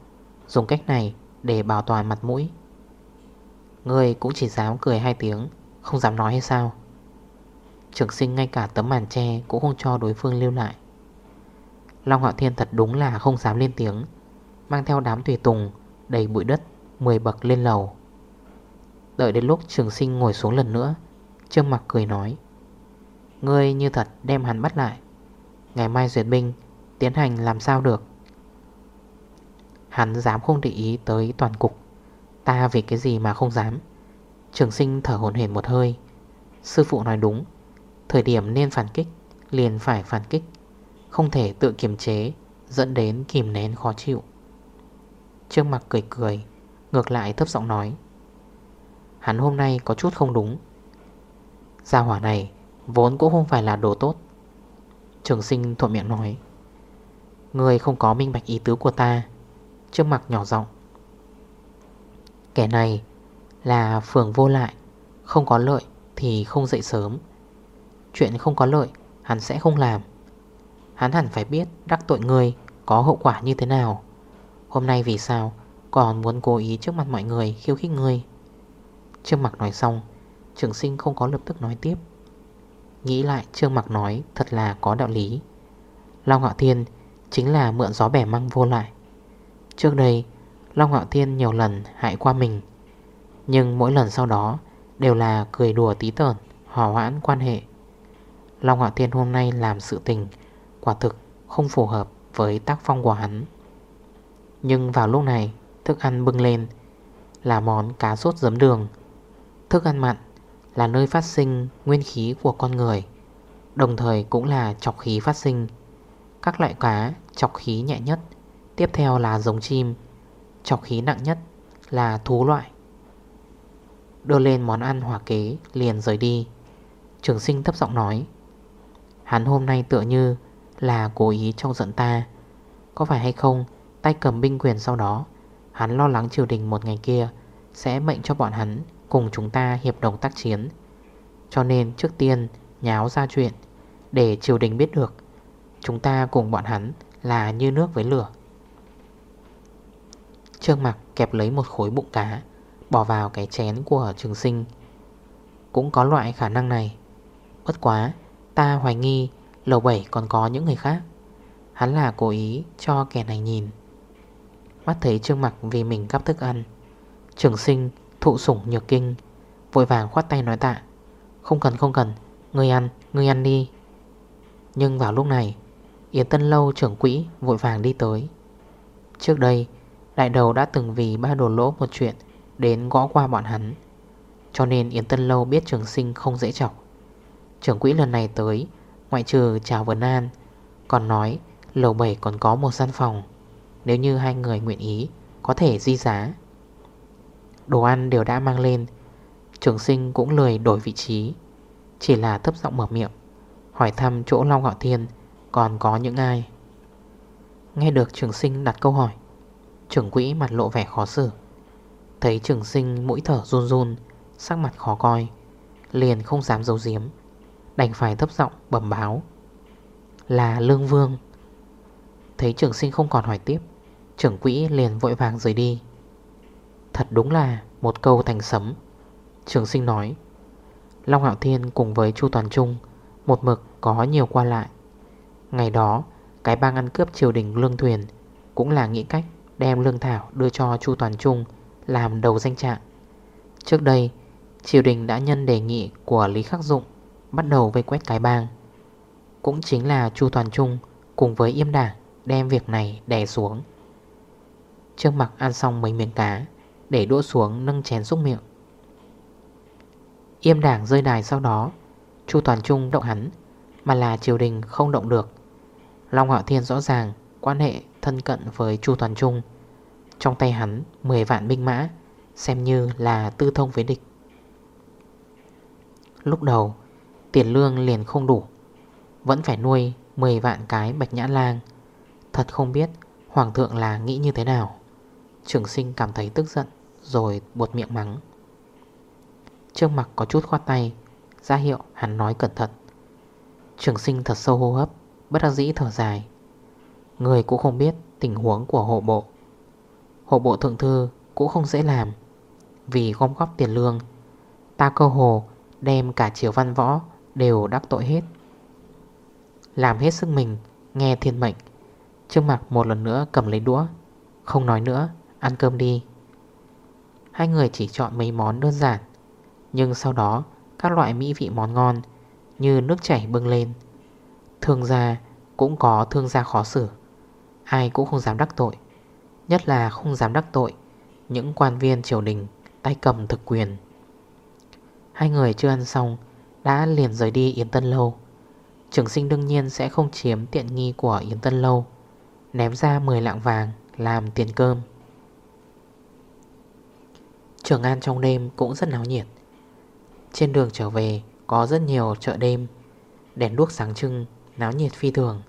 Dùng cách này để bảo toàn mặt mũi. Người cũng chỉ dám cười hai tiếng, Không dám nói hay sao? Trường sinh ngay cả tấm màn tre Cũng không cho đối phương lưu lại. Long Hạo Thiên thật đúng là không dám lên tiếng, Mang theo đám tùy tùng Đầy bụi đất 10 bậc lên lầu. Đợi đến lúc trường sinh ngồi xuống lần nữa, Trương mặt cười nói, Ngươi như thật đem hắn bắt lại. Ngày mai duyệt binh, Tiến hành làm sao được? Hắn dám không để ý tới toàn cục. Ta vì cái gì mà không dám? Trường sinh thở hồn hển một hơi. Sư phụ nói đúng. Thời điểm nên phản kích, Liền phải phản kích. Không thể tự kiềm chế, Dẫn đến kìm nén khó chịu. Trương mặt cười cười, Ngược lại thấp giọng nói Hắn hôm nay có chút không đúng. Gia hỏa này Vốn cũng không phải là đồ tốt. Trường sinh thuận miệng nói Người không có minh bạch ý tứ của ta. Trước mặt nhỏ giọng, Kẻ này là phường vô lại, Không có lợi thì không dậy sớm. Chuyện không có lợi, Hắn sẽ không làm. Hắn hẳn phải biết đắc tội người Có hậu quả như thế nào. Hôm nay vì sao Còn muốn cố ý trước mặt mọi người khiêu khích người Trương Mạc nói xong, Trường sinh không có lập tức nói tiếp. Nghĩ lại, Trương Mạc nói, Thật là có đạo lý. Long Ngạo Thiên chính là mượn gió bẻ măng vô lại. Trước đây, Long Ngạo Thiên nhiều lần hại qua mình, Nhưng mỗi lần sau đó Đều là cười đùa tí tởn, Hòa hoãn quan hệ. Long Ngạo Thiên hôm nay làm sự tình Quả thực không phù hợp với tác phong của hắn. Nhưng vào lúc này, Thức ăn bưng lên, Là món cá sốt giấm đường. Thức ăn mặn là nơi phát sinh nguyên khí của con người, Đồng thời cũng là chọc khí phát sinh. Các loại cá chọc khí nhẹ nhất, Tiếp theo là giống chim, Chọc khí nặng nhất là thú loại. Đưa lên món ăn hỏa kế liền rời đi. Trường sinh thấp giọng nói, Hắn hôm nay tựa như là cố ý trong giận ta. Có phải hay không, Tay cầm binh quyền sau đó, Hắn lo lắng triều đình một ngày kia Sẽ mệnh cho bọn hắn cùng chúng ta hiệp đồng tác chiến. Cho nên trước tiên nháo ra chuyện, Để triều đình biết được, Chúng ta cùng bọn hắn là như nước với lửa. Trương mặt kẹp lấy một khối bụng cá, Bỏ vào cái chén của trường sinh. Cũng có loại khả năng này. Bất quá, Ta hoài nghi lầu 7 còn có những người khác. Hắn là cố ý cho kẻ này nhìn. Mắt thấy trương mặt vì mình cắp thức ăn, Trường sinh thụ sủng nhược kinh. Vội vàng khoát tay nói tạ Không cần không cần Ngươi ăn, ngươi ăn đi. Nhưng vào lúc này Yến Tân Lâu trưởng quỹ vội vàng đi tới. Trước đây Đại đầu đã từng vì ba đồ lỗ một chuyện Đến gõ qua bọn hắn Cho nên Yến Tân Lâu biết trường sinh không dễ chọc. Trưởng quỹ lần này tới Ngoại trừ chào Vân An Còn nói lầu 7 còn có một gian phòng. Nếu như hai người nguyện ý Có thể di giá. Đồ ăn đều đã mang lên. Trường sinh cũng lười đổi vị trí, Chỉ là thấp giọng mở miệng, Hỏi thăm chỗ Long Ngạo Thiên, Còn có những ai? Nghe được trường sinh đặt câu hỏi, Trưởng quỹ mặt lộ vẻ khó xử. Thấy trường sinh mũi thở run run, Sắc mặt khó coi, Liền không dám giấu giếm, Đành phải thấp giọng bẩm báo. Là Lương Vương. Thấy trường sinh không còn hỏi tiếp, Trưởng quỹ liền vội vàng rời đi. Thật đúng là một câu thành sấm. Trường sinh nói, Long Hạo Thiên cùng với Chu Toàn Trung Một mực có nhiều qua lại. Ngày đó, Cái bang ăn cướp triều đình lương thuyền Cũng là nghĩ cách đem lương thảo đưa cho Chu Toàn Trung Làm đầu danh trạng. Trước đây, Triều đình đã nhân đề nghị của Lý Khắc Dụng Bắt đầu vây quét cái bang. Cũng chính là Chu Toàn Trung Cùng với Yêm Đảng Đem việc này đè xuống. Trước mặt ăn xong mấy miếng cá để đũa xuống nâng chén xúc miệng. Yêm Đảng rơi đài sau đó, Chu Toàn Trung động hắn, Mà là triều đình không động được. Long Hạo Thiên rõ ràng Quan hệ thân cận với Chu Toàn Trung. Trong tay hắn 10 vạn binh mã, Xem như là tư thông với địch. Lúc đầu, Tiền lương liền không đủ, Vẫn phải nuôi 10 vạn cái bạch nhã lang. Thật không biết Hoàng thượng là nghĩ như thế nào. Trường sinh cảm thấy tức giận. Rồi buột miệng mắng. Trương mặt có chút khoát tay, ra hiệu hắn nói cẩn thận. Trường sinh thật sâu hô hấp, Bất đắc dĩ thở dài. Người cũng không biết tình huống của hộ bộ. Hộ bộ thượng thư Cũng không dễ làm, Vì gom góp tiền lương. Ta cơ hồ đem cả chiều văn võ Đều đắc tội hết. Làm hết sức mình, Nghe thiên mệnh. Trước mặt một lần nữa cầm lấy đũa, Không nói nữa, Ăn cơm đi. Hai người chỉ chọn mấy món đơn giản. Nhưng sau đó, Các loại mỹ vị món ngon Như nước chảy bưng lên. Thương gia cũng có thương gia khó xử. Ai cũng không dám đắc tội. Nhất là không dám đắc tội Những quan viên triều đình Tay cầm thực quyền. Hai người chưa ăn xong, Đã liền rời đi Yến Tân Lâu. Trường sinh đương nhiên sẽ không chiếm tiện nghi của Yến Tân Lâu, Ném ra 10 lạng vàng Làm tiền cơm. Trường An trong đêm cũng rất náo nhiệt. Trên đường trở về, Có rất nhiều chợ đêm, Đèn đuốc sáng trưng, Náo nhiệt phi thường.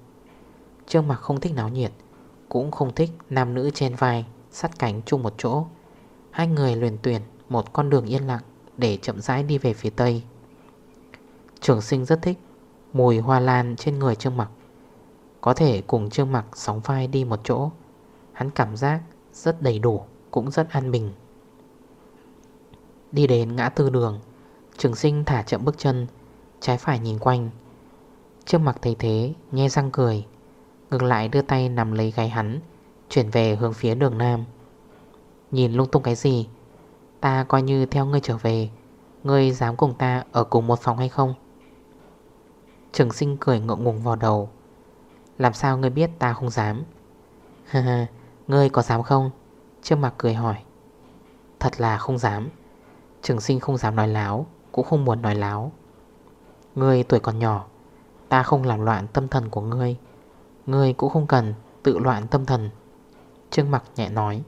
Trương mặc không thích náo nhiệt, Cũng không thích nam nữ trên vai Sắt cánh chung một chỗ. Hai người luyện tuyển một con đường yên lặng Để chậm rãi đi về phía tây. Trường sinh rất thích Mùi hoa lan trên người Trương mặc. Có thể cùng Trương mặc sóng vai đi một chỗ, Hắn cảm giác rất đầy đủ, Cũng rất an bình. Đi đến ngã tư đường. Trường sinh thả chậm bước chân, Trái phải nhìn quanh. Trước mặt thấy thế, Nhe răng cười, Ngược lại đưa tay nằm lấy gáy hắn, Chuyển về hướng phía đường Nam. Nhìn lung tung cái gì? Ta coi như theo ngươi trở về, Ngươi dám cùng ta ở cùng một phòng hay không? Trường sinh cười ngượng ngùng vào đầu. Làm sao ngươi biết ta không dám? Ha ha, Ngươi có dám không? Trước mặt cười hỏi. Thật là không dám. Trường sinh không dám nói láo, Cũng không muốn nói láo. Ngươi tuổi còn nhỏ, Ta không làm loạn tâm thần của ngươi. Ngươi cũng không cần tự loạn tâm thần. Trương mặc nhẹ nói.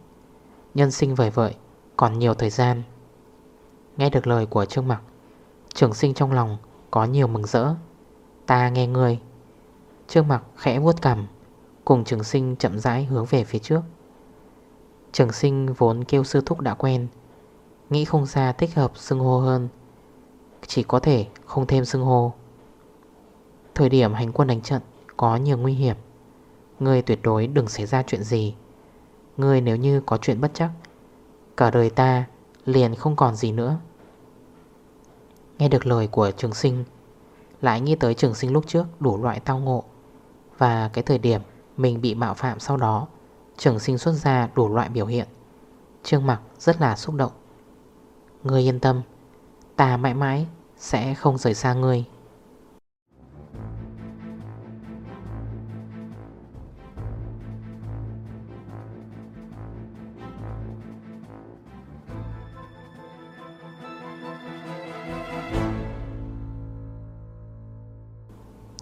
Nhân sinh vời vợi, Còn nhiều thời gian. Nghe được lời của Trương mặc, Trường sinh trong lòng có nhiều mừng rỡ. Ta nghe ngươi. Trương mặc khẽ vuốt cằm, Cùng trường sinh chậm rãi hướng về phía trước. Trường sinh vốn kêu sư thúc đã quen Nghĩ không ra thích hợp xưng hô hơn. Chỉ có thể không thêm xưng hô. Thời điểm hành quân đánh trận Có nhiều nguy hiểm. Ngươi tuyệt đối đừng xảy ra chuyện gì. Ngươi nếu như có chuyện bất chắc, Cả đời ta liền không còn gì nữa. Nghe được lời của trường sinh, Lại nghĩ tới trường sinh lúc trước đủ loại tao ngộ. Và cái thời điểm mình bị mạo phạm sau đó, Trường sinh xuất ra đủ loại biểu hiện. Trương mặt rất là xúc động. Ngươi yên tâm, Ta mãi mãi sẽ không rời xa ngươi.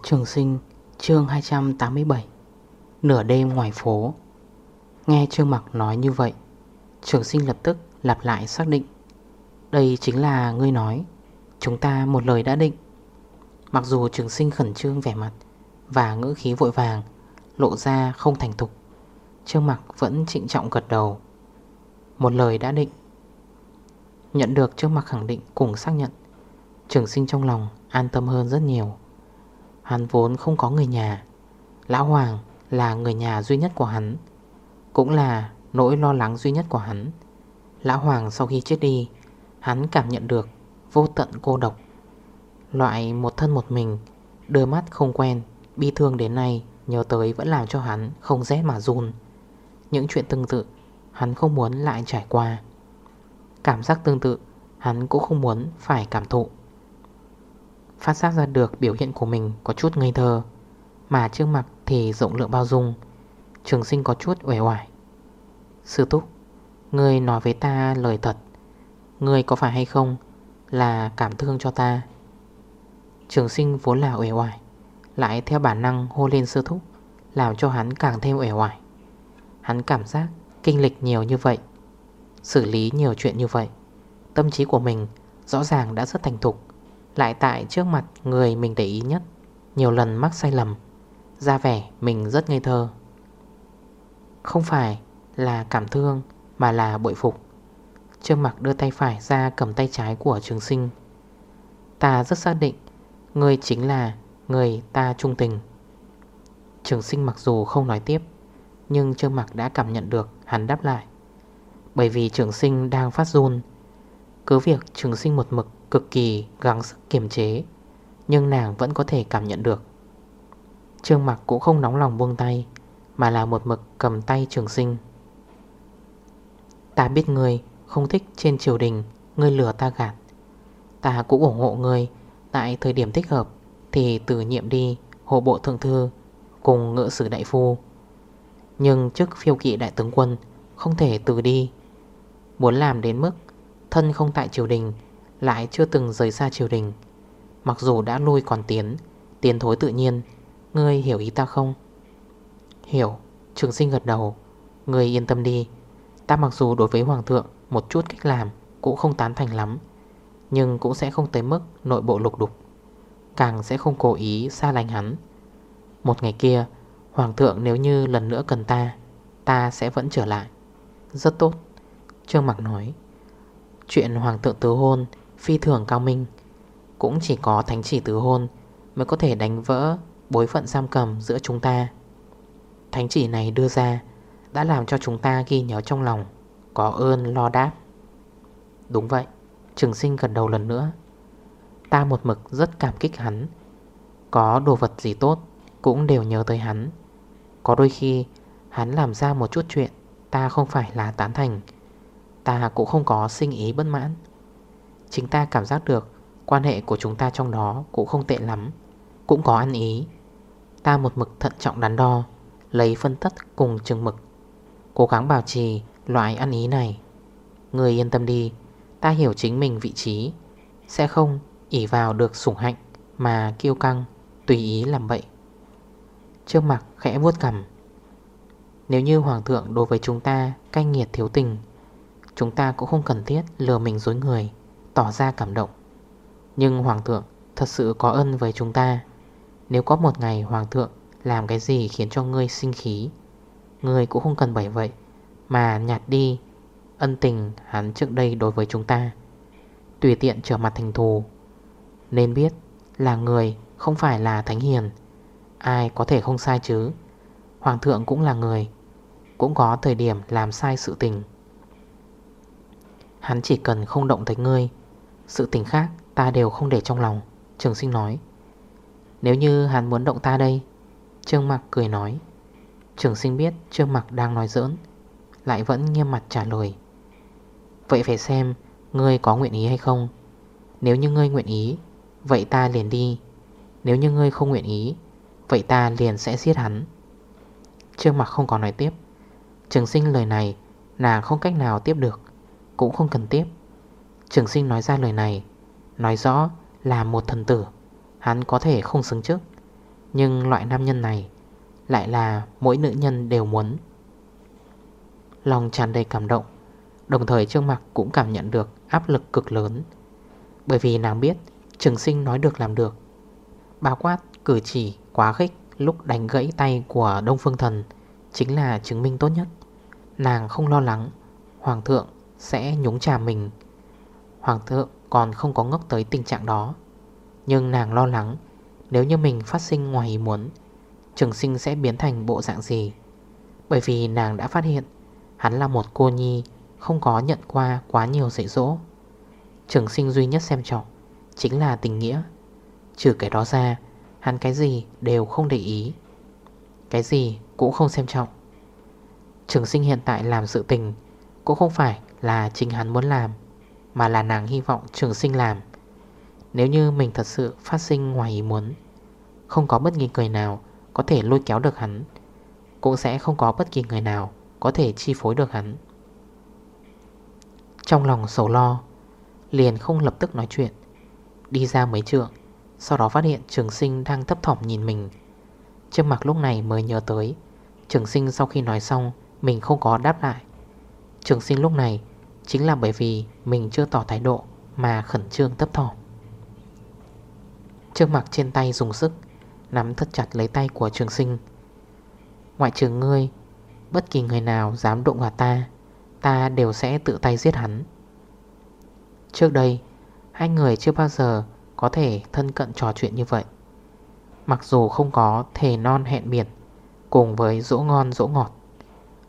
Trường sinh, chương 287 Nửa đêm ngoài phố. Nghe Trương Mặc nói như vậy, Trường sinh lập tức lặp lại xác định. Đây chính là ngươi nói. Chúng ta một lời đã định. Mặc dù trường sinh khẩn trương vẻ mặt Và ngữ khí vội vàng, Lộ ra không thành thục, Trương mặt vẫn trịnh trọng gật đầu. Một lời đã định. Nhận được Trương mặt khẳng định cùng xác nhận, Trường sinh trong lòng an tâm hơn rất nhiều. Hắn vốn không có người nhà. Lão Hoàng là người nhà duy nhất của hắn, Cũng là nỗi lo lắng duy nhất của hắn. Lão Hoàng sau khi chết đi Hắn cảm nhận được vô tận cô độc. Loại một thân một mình, đôi mắt không quen, Bi thương đến nay Nhớ tới vẫn làm cho hắn không rét mà run. Những chuyện tương tự, Hắn không muốn lại trải qua. Cảm giác tương tự, Hắn cũng không muốn phải cảm thụ. Phát giác ra được biểu hiện của mình có chút ngây thơ, Mà trước mặt thì rộng lượng bao dung. Trường sinh có chút uể oải. Sư Túc Ngươi nói với ta lời thật Ngươi có phải hay không Là cảm thương cho ta? Trường sinh vốn là uể oải, Lại theo bản năng hô lên sư thúc, Làm cho hắn càng thêm uể oải. Hắn cảm giác kinh lịch nhiều như vậy, Xử lý nhiều chuyện như vậy, Tâm trí của mình rõ ràng đã rất thành thục, Lại tại trước mặt người mình để ý nhất, Nhiều lần mắc sai lầm, Ra vẻ mình rất ngây thơ. Không phải là cảm thương Mà là bội phục. Trương mặt đưa tay phải ra cầm tay trái của trường sinh. Ta rất xác định Người chính là người ta trung tình. Trường sinh mặc dù không nói tiếp, Nhưng Trương Mạc đã cảm nhận được hắn đáp lại. Bởi vì trường sinh đang phát run, Cứ việc trường sinh một mực cực kỳ gắng sức kiềm chế, Nhưng nàng vẫn có thể cảm nhận được. Trương Mạc cũng không nóng lòng buông tay, Mà là một mực cầm tay trường sinh. Ta biết người không thích trên triều đình, Ngươi lừa ta gạt. Ta cũng ủng hộ ngươi. Tại thời điểm thích hợp, Thì từ nhiệm đi, hộ bộ thượng thư, Cùng ngựa sử đại phu. Nhưng chức phiêu kỵ đại tướng quân, Không thể từ đi. Muốn làm đến mức, Thân không tại triều đình, Lại chưa từng rời xa triều đình. Mặc dù đã lui còn tiến Tiến thối tự nhiên, Ngươi hiểu ý ta không? Hiểu, Trường sinh gật đầu. Ngươi yên tâm đi. Ta mặc dù đối với hoàng thượng một chút cách làm cũng không tán thành lắm, Nhưng cũng sẽ không tới mức nội bộ lục đục. Càng sẽ không cố ý xa lành hắn. Một ngày kia, Hoàng thượng nếu như lần nữa cần ta Ta sẽ vẫn trở lại. Rất tốt, Trương Mạc nói. Chuyện hoàng thượng tứ hôn, Phi thường cao minh. Cũng chỉ có thánh chỉ tứ hôn Mới có thể đánh vỡ bối phận giam cầm giữa chúng ta. Thánh chỉ này đưa ra Đã làm cho chúng ta ghi nhớ trong lòng. Có ơn lo đáp. Đúng vậy, Trường sinh gần đầu lần nữa. Ta một mực rất cảm kích hắn. Có đồ vật gì tốt Cũng đều nhớ tới hắn. Có đôi khi, hắn làm ra một chút chuyện Ta không phải là tán thành. Ta cũng không có sinh ý bất mãn. Chính ta cảm giác được Quan hệ của chúng ta trong đó cũng không tệ lắm, Cũng có ăn ý. Ta một mực thận trọng đắn đo, Lấy phân tất cùng chừng mực, Cố gắng bảo trì loại ăn ý này. Người yên tâm đi, Ta hiểu chính mình vị trí. Sẽ không ỉ vào được sủng hạnh Mà kiêu căng, Tùy ý làm bậy. Trước mặt khẽ vuốt cầm Nếu như hoàng thượng đối với chúng ta Canh nghiệt thiếu tình, Chúng ta cũng không cần thiết lừa mình dối người, Tỏ ra cảm động. Nhưng hoàng thượng thật sự có ân với chúng ta. Nếu có một ngày hoàng thượng Làm cái gì khiến cho ngươi sinh khí, Ngươi cũng không cần bởi vậy. Mà nhạt đi. Ân tình hắn trước đây đối với chúng ta, Tùy tiện trở mặt thành thù. Nên biết là người không phải là thánh hiền, Ai có thể không sai chứ? Hoàng thượng cũng là người, Cũng có thời điểm làm sai sự tình. Hắn chỉ cần không động tới ngươi, Sự tình khác ta đều không để trong lòng, Trường sinh nói. Nếu như hắn muốn động ta đây, Trương Mạc cười nói. Trường sinh biết Trương Mạc đang nói giỡn. Lại vẫn nghiêm mặt trả lời. Vậy phải xem Ngươi có nguyện ý hay không. Nếu như ngươi nguyện ý, Vậy ta liền đi. Nếu như ngươi không nguyện ý, Vậy ta liền sẽ giết hắn. Trương mặt không có nói tiếp. Trường sinh lời này, Nàng không cách nào tiếp được, Cũng không cần tiếp. Trường sinh nói ra lời này, Nói rõ là một thần tử, Hắn có thể không xứng trước. Nhưng loại nam nhân này Lại là mỗi nữ nhân đều muốn. Lòng tràn đầy cảm động. Đồng thời Trương Mạc cũng cảm nhận được áp lực cực lớn. Bởi vì nàng biết Trường sinh nói được làm được. Bao quát cử chỉ quá khích Lúc đánh gãy tay của Đông Phương Thần Chính là chứng minh tốt nhất. Nàng không lo lắng, Hoàng thượng sẽ nhúng trà mình. Hoàng thượng còn không có ngốc tới tình trạng đó. Nhưng nàng lo lắng, Nếu như mình phát sinh ngoài ý muốn, Trường sinh sẽ biến thành bộ dạng gì? Bởi vì nàng đã phát hiện Hắn là một cô nhi, Không có nhận qua quá nhiều dạy dỗ. Trường sinh duy nhất xem trọng Chính là tình nghĩa. Trừ cái đó ra, Hắn cái gì đều không để ý. Cái gì cũng không xem trọng. Trường sinh hiện tại làm sự tình Cũng không phải là chính hắn muốn làm, Mà là nàng hy vọng trường sinh làm. Nếu như mình thật sự phát sinh ngoài ý muốn, Không có bất kỳ người nào Có thể lôi kéo được hắn, Cũng sẽ không có bất kỳ người nào có thể chi phối được hắn. Trong lòng sầu lo, Liền không lập tức nói chuyện. Đi ra mấy trượng, Sau đó phát hiện trường sinh đang thấp thỏm nhìn mình. Trương mặt lúc này mới nhớ tới, Trường sinh sau khi nói xong, Mình không có đáp lại. Trường sinh lúc này Chính là bởi vì mình chưa tỏ thái độ Mà khẩn trương thấp thỏm. Trương mặt trên tay dùng sức, Nắm thật chặt lấy tay của trường sinh. Ngoại trường ngươi Bất kỳ người nào dám đụng vào ta Ta đều sẽ tự tay giết hắn. Trước đây Hai người chưa bao giờ có thể thân cận trò chuyện như vậy. Mặc dù không có thề non hẹn biển, Cùng với dỗ ngon dỗ ngọt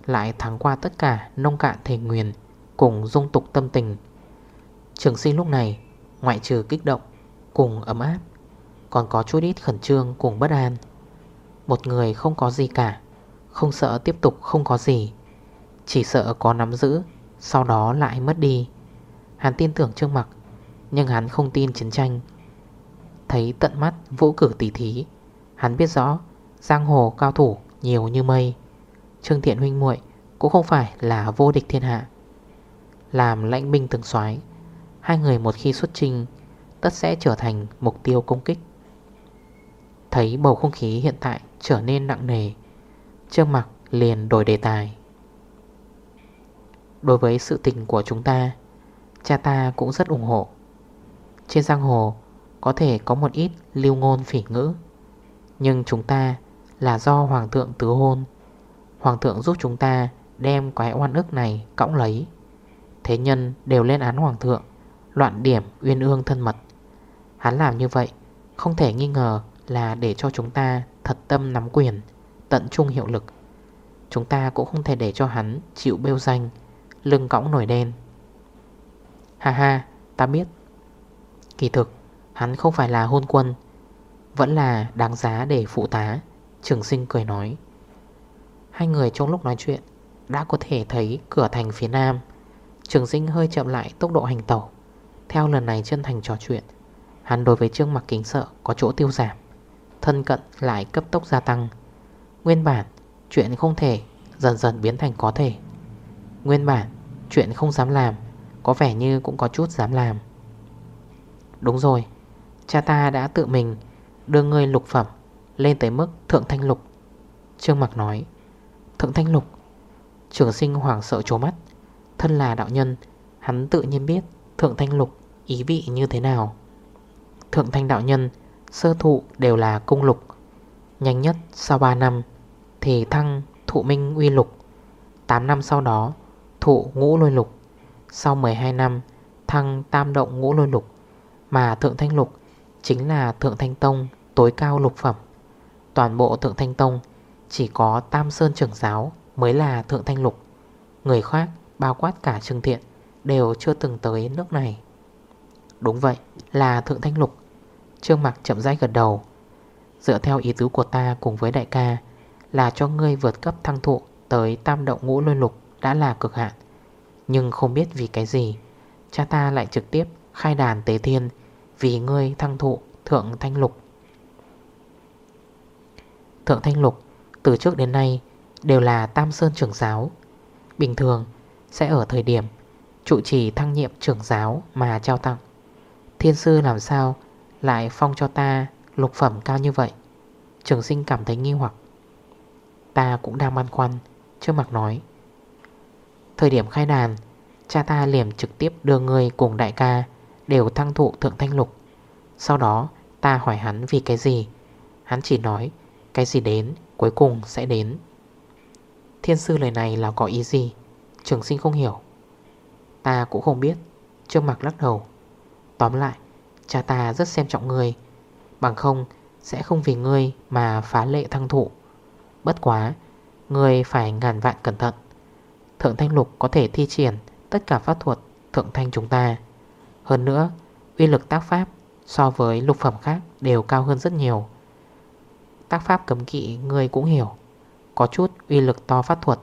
Lại thắng qua tất cả nông cạn thề nguyền Cùng dung tục tâm tình. Trường sinh lúc này Ngoại trừ kích động Cùng ấm áp Còn có chút ít khẩn trương cùng bất an. Một người không có gì cả. Không sợ tiếp tục không có gì, Chỉ sợ có nắm giữ, Sau đó lại mất đi. Hắn tin tưởng Trương Mặc, Nhưng hắn không tin chiến tranh. Thấy tận mắt vũ cử tỷ thí, Hắn biết rõ Giang hồ cao thủ nhiều như mây. Trương Thiện huynh muội Cũng không phải là vô địch thiên hạ. Làm lãnh binh từng soái, Hai người một khi xuất trình Tất sẽ trở thành mục tiêu công kích. Thấy bầu không khí hiện tại trở nên nặng nề Trương mặc liền đổi đề tài. Đối với sự tình của chúng ta, Cha ta cũng rất ủng hộ. Trên giang hồ, Có thể có một ít lưu ngôn phỉ ngữ, Nhưng chúng ta Là do Hoàng thượng tứ hôn. Hoàng thượng giúp chúng ta Đem cái oan ức này cõng lấy. Thế nhân đều lên án Hoàng thượng, Loạn điểm uyên ương thân mật. Hắn làm như vậy Không thể nghi ngờ là để cho chúng ta Thật tâm nắm quyền. Tận trung hiệu lực. Chúng ta cũng không thể để cho hắn chịu bêu danh, Lưng cõng nổi đen. Ha ha, ta biết. Kỳ thực, hắn không phải là hôn quân, Vẫn là đáng giá để phụ tá, Trường sinh cười nói. Hai người trong lúc nói chuyện Đã có thể thấy cửa thành phía nam. Trường sinh hơi chậm lại tốc độ hành tẩu. Theo lần này chân thành trò chuyện, Hắn đối với trương mặt kính sợ Có chỗ tiêu giảm, Thân cận lại cấp tốc gia tăng. Nguyên bản, chuyện không thể Dần dần biến thành có thể. Nguyên bản, chuyện không dám làm, có vẻ như cũng có chút dám làm. Đúng rồi, Cha ta đã tự mình đưa ngươi lục phẩm Lên tới mức thượng thanh lục. Trương Mặc nói, Thượng thanh lục? Trường sinh hoảng sợ trố mắt. Thân là đạo nhân, Hắn tự nhiên biết thượng thanh lục ý vị như thế nào. Thượng thanh đạo nhân, Sơ thụ đều là cung lục. Nhanh nhất sau 3 năm thì thăng thụ minh uy lục. 8 năm sau đó, Thụ ngũ lôi lục. Sau 12 năm, thăng tam động ngũ lôi lục. Mà Thượng Thanh Lục chính là Thượng Thanh Tông tối cao lục phẩm. Toàn bộ Thượng Thanh Tông chỉ có Tam Sơn trưởng giáo mới là Thượng Thanh Lục. Người khác bao quát cả Trương Thiện đều chưa từng tới nước này. Đúng vậy, là Thượng Thanh Lục. Trương Mặc chậm rãi gật đầu. Dựa theo ý tứ của ta cùng với đại ca là cho ngươi vượt cấp thăng thụ Tới tam động ngũ lôi lục đã là cực hạn. Nhưng không biết vì cái gì, Cha ta lại trực tiếp khai đàn tế thiên Vì ngươi thăng thụ Thượng Thanh Lục. Thượng Thanh Lục Từ trước đến nay Đều là Tam Sơn trưởng giáo. Bình thường sẽ ở thời điểm Trụ trì thăng nhiệm trưởng giáo Mà trao tặng. Thiên sư làm sao lại phong cho ta Lục phẩm cao như vậy? Trường sinh cảm thấy nghi hoặc. Ta cũng đang băn khoăn, Trước mặt nói. Thời điểm khai đàn, Cha ta liền trực tiếp đưa người cùng đại ca Đều thăng thụ thượng thanh lục. Sau đó, ta hỏi hắn vì cái gì? Hắn chỉ nói, Cái gì đến, cuối cùng sẽ đến. Thiên sư lời này là có ý gì? Trường sinh không hiểu. Ta cũng không biết Trương mặc lắc đầu. Tóm lại, Cha ta rất xem trọng người Bằng không sẽ không vì ngươi mà phá lệ thăng thụ. Bất quá, người phải ngàn vạn cẩn thận. Thượng thanh lục có thể thi triển Tất cả pháp thuật thượng thanh chúng ta. Hơn nữa, uy lực tác pháp So với lục phẩm khác đều cao hơn rất nhiều. Tác pháp cấm kỵ người cũng hiểu. Có chút uy lực to pháp thuật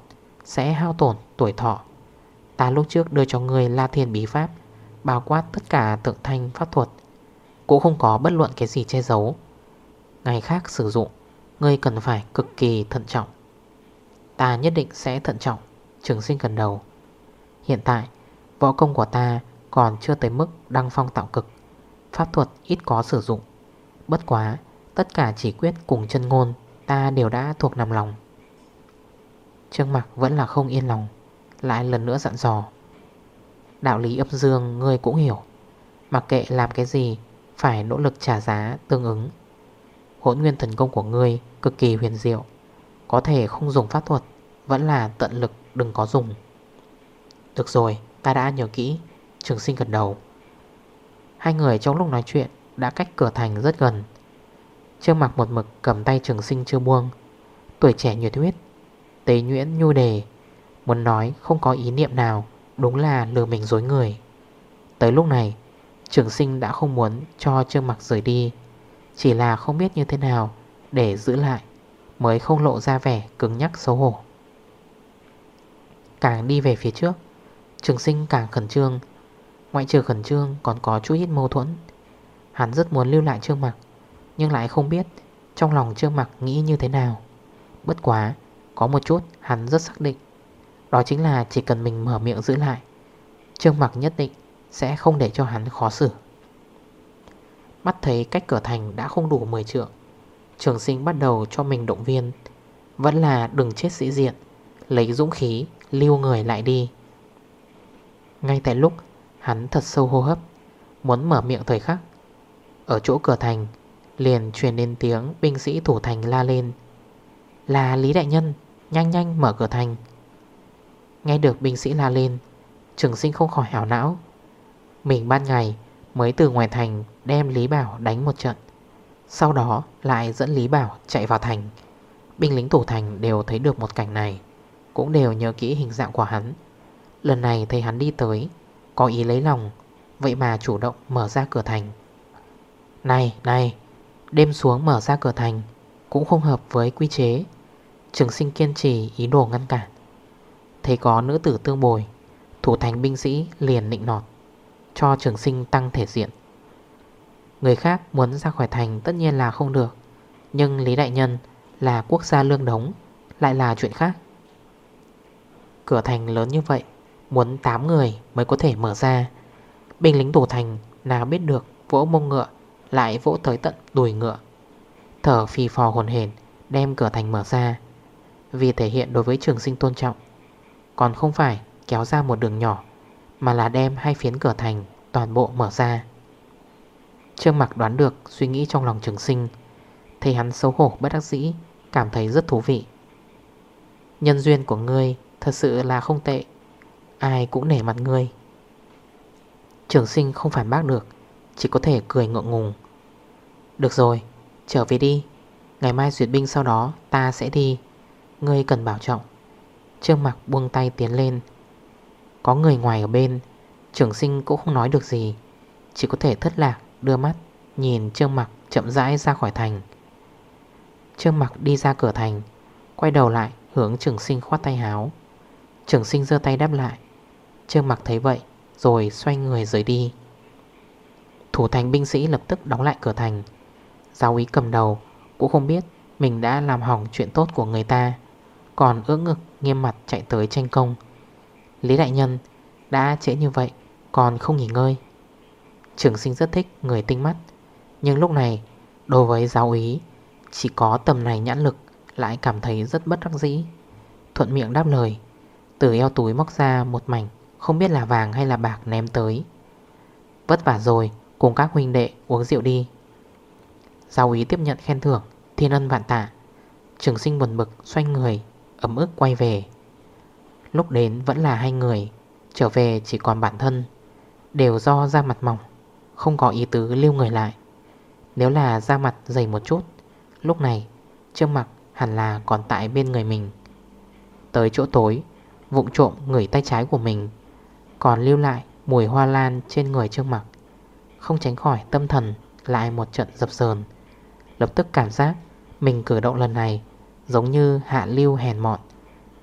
Sẽ hao tổn tuổi thọ. Ta lúc trước đưa cho người La Thiên Bí Pháp Bao quát tất cả tượng thanh pháp thuật. Cũng không có bất luận cái gì che giấu. Ngày khác sử dụng Ngươi cần phải cực kỳ thận trọng. Ta nhất định sẽ thận trọng, Trường sinh gần đầu. Hiện tại, võ công của ta Còn chưa tới mức đăng phong tạo cực. Pháp thuật ít có sử dụng. Bất quá, Tất cả chỉ quyết cùng chân ngôn, Ta đều đã thuộc nằm lòng. Trương mặt vẫn là không yên lòng, Lại lần nữa dặn dò. Đạo lý âm dương ngươi cũng hiểu. Mặc kệ làm cái gì, Phải nỗ lực trả giá tương ứng. Hỗn nguyên thần công của ngươi Cực kỳ huyền diệu. Có thể không dùng pháp thuật, Vẫn là tận lực đừng có dùng. Được rồi, ta đã nhớ kỹ. Trường sinh gần đầu. Hai người trong lúc nói chuyện Đã cách cửa thành rất gần. Trương mặc một mực cầm tay trường sinh chưa buông Tuổi trẻ nhiệt huyết Tế nhuyễn nhu đề, Muốn nói không có ý niệm nào, Đúng là lừa mình dối người. Tới lúc này, Trường sinh đã không muốn cho Trương mặc rời đi. Chỉ là không biết như thế nào Để giữ lại, Mới không lộ ra vẻ cứng nhắc xấu hổ. Càng đi về phía trước, Trường sinh càng khẩn trương. Ngoại trừ khẩn trương còn có chút ít mâu thuẫn. Hắn rất muốn lưu lại Trương Mặc, Nhưng lại không biết Trong lòng Trương Mặc nghĩ như thế nào. Bất quá, Có một chút hắn rất xác định, Đó chính là chỉ cần mình mở miệng giữ lại, Trương Mặc nhất định Sẽ không để cho hắn khó xử. Mắt thấy cách cửa thành đã không đủ 10 trượng, Trường sinh bắt đầu cho mình động viên. Vẫn là đừng chết sĩ diện, Lấy dũng khí, Lưu người lại đi. Ngay tại lúc Hắn thật sâu hô hấp, Muốn mở miệng thời khắc, Ở chỗ cửa thành, Liền truyền đến tiếng binh sĩ thủ thành la lên. Là Lý Đại Nhân, Nhanh nhanh mở cửa thành. Nghe được binh sĩ la lên, Trường sinh không khỏi hảo não. Mình ban ngày mới từ ngoài thành Đem Lý Bảo đánh một trận. Sau đó lại dẫn Lý Bảo chạy vào thành. Binh lính thủ thành đều thấy được một cảnh này, Cũng đều nhớ kỹ hình dạng của hắn. Lần này thấy hắn đi tới, có ý lấy lòng, Vậy mà chủ động mở ra cửa thành. Này này, Đêm xuống mở ra cửa thành Cũng không hợp với quy chế. Trường sinh kiên trì ý đồ ngăn cản. Thấy có nữ tử tương bồi, Thủ thành binh sĩ liền nịnh nọt. Cho trường sinh tăng thể diện. Người khác muốn ra khỏi thành tất nhiên là không được, Nhưng Lý Đại Nhân là quốc gia lương đống, Lại là chuyện khác. Cửa thành lớn như vậy, Muốn 8 người mới có thể mở ra. Binh lính thủ thành, nào biết được Vỗ mông ngựa, Lại vỗ tới tận đùi ngựa. Thở phì phò hồn hền Đem cửa thành mở ra. Vì thể hiện đối với trường sinh tôn trọng, Còn không phải kéo ra một đường nhỏ. Mà là đem hai phiến cửa thành Toàn bộ mở ra. Trương mặc đoán được suy nghĩ trong lòng trường sinh Thấy hắn xấu hổ bất đắc dĩ Cảm thấy rất thú vị. Nhân duyên của ngươi Thật sự là không tệ Ai cũng nể mặt ngươi. Trường sinh không phản bác được Chỉ có thể cười ngượng ngùng. Được rồi, trở về đi Ngày mai duyệt binh sau đó ta sẽ đi Ngươi cần bảo trọng. Trương mặt buông tay tiến lên có người ngoài ở bên. Trường sinh cũng không nói được gì. Chỉ có thể thất lạc, đưa mắt, Nhìn Trương mặc chậm rãi ra khỏi thành. Trương mặc đi ra cửa thành, Quay đầu lại hướng trường sinh khoát tay háo. Trường sinh dơ tay đáp lại. Trương mặc thấy vậy, Rồi xoay người rời đi. Thủ thành binh sĩ lập tức đóng lại cửa thành. Giáo ý cầm đầu Cũng không biết mình đã làm hỏng chuyện tốt của người ta, Còn ưỡng ngực nghiêm mặt chạy tới tranh công. Lý Đại Nhân Đã trễ như vậy, Còn không nghỉ ngơi. Trường sinh rất thích người tinh mắt, Nhưng lúc này, Đối với giáo ý Chỉ có tầm này nhãn lực Lại cảm thấy rất bất đắc dĩ. Thuận miệng đáp lời, Từ eo túi móc ra một mảnh, không biết là vàng hay là bạc ném tới. Vất vả rồi, Cùng các huynh đệ uống rượu đi. Giáo ý tiếp nhận khen thưởng, Thiên ân vạn tạ. Trường sinh buồn bực, xoay người, Ấm ức quay về. Lúc đến vẫn là hai người, Trở về chỉ còn bản thân, Đều do da mặt mỏng, Không có ý tứ lưu người lại. Nếu là da mặt dày một chút, Lúc này, Trương mặt hẳn là còn tại bên người mình. Tới chỗ tối, Vụng trộm ngửi tay trái của mình, Còn lưu lại mùi hoa lan trên người Trương mặt Không tránh khỏi tâm thần Lại một trận dập sờn Lập tức cảm giác Mình cử động lần này Giống như hạ lưu hèn mọn.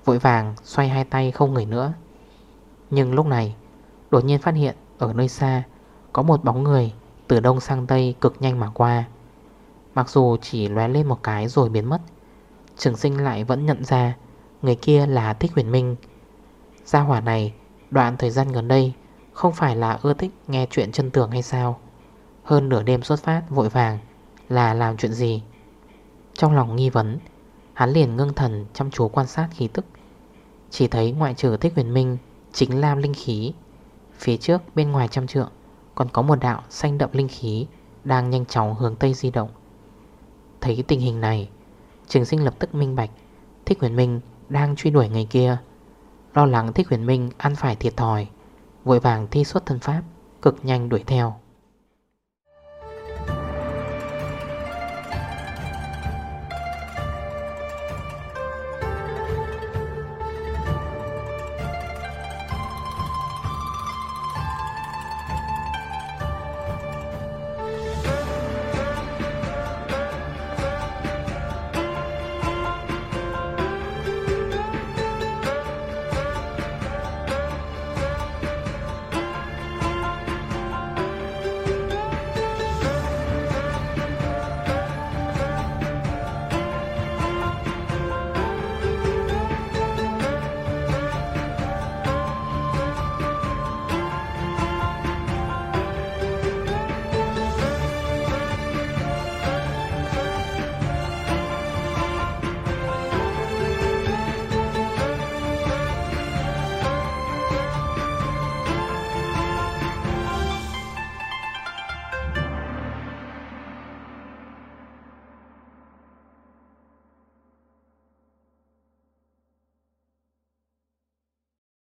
Vội vàng xoay hai tay không người nữa. Nhưng lúc này, Đột nhiên phát hiện ở nơi xa Có một bóng người từ đông sang tây cực nhanh mà qua. Mặc dù chỉ lóe lên một cái rồi biến mất, Trường sinh lại vẫn nhận ra Người kia là Thích Huyền Minh. Gia hỏa này, Đoạn thời gian gần đây, Không phải là ưa thích nghe chuyện chân tường hay sao? Hơn nửa đêm xuất phát vội vàng Là làm chuyện gì? Trong lòng nghi vấn, Hắn liền ngưng thần chăm chú quan sát khí tức chỉ thấy ngoại trừ Thích Huyền Minh Chính lam linh khí. Phía trước, bên ngoài trăm trượng, Còn có một đạo xanh đậm linh khí Đang nhanh chóng hướng Tây di động. Thấy tình hình này, Trường sinh lập tức minh bạch Thích huyền minh đang truy đuổi người kia. Lo lắng thích huyền minh ăn phải thiệt thòi, Vội vàng thi xuất thân pháp, Cực nhanh đuổi theo.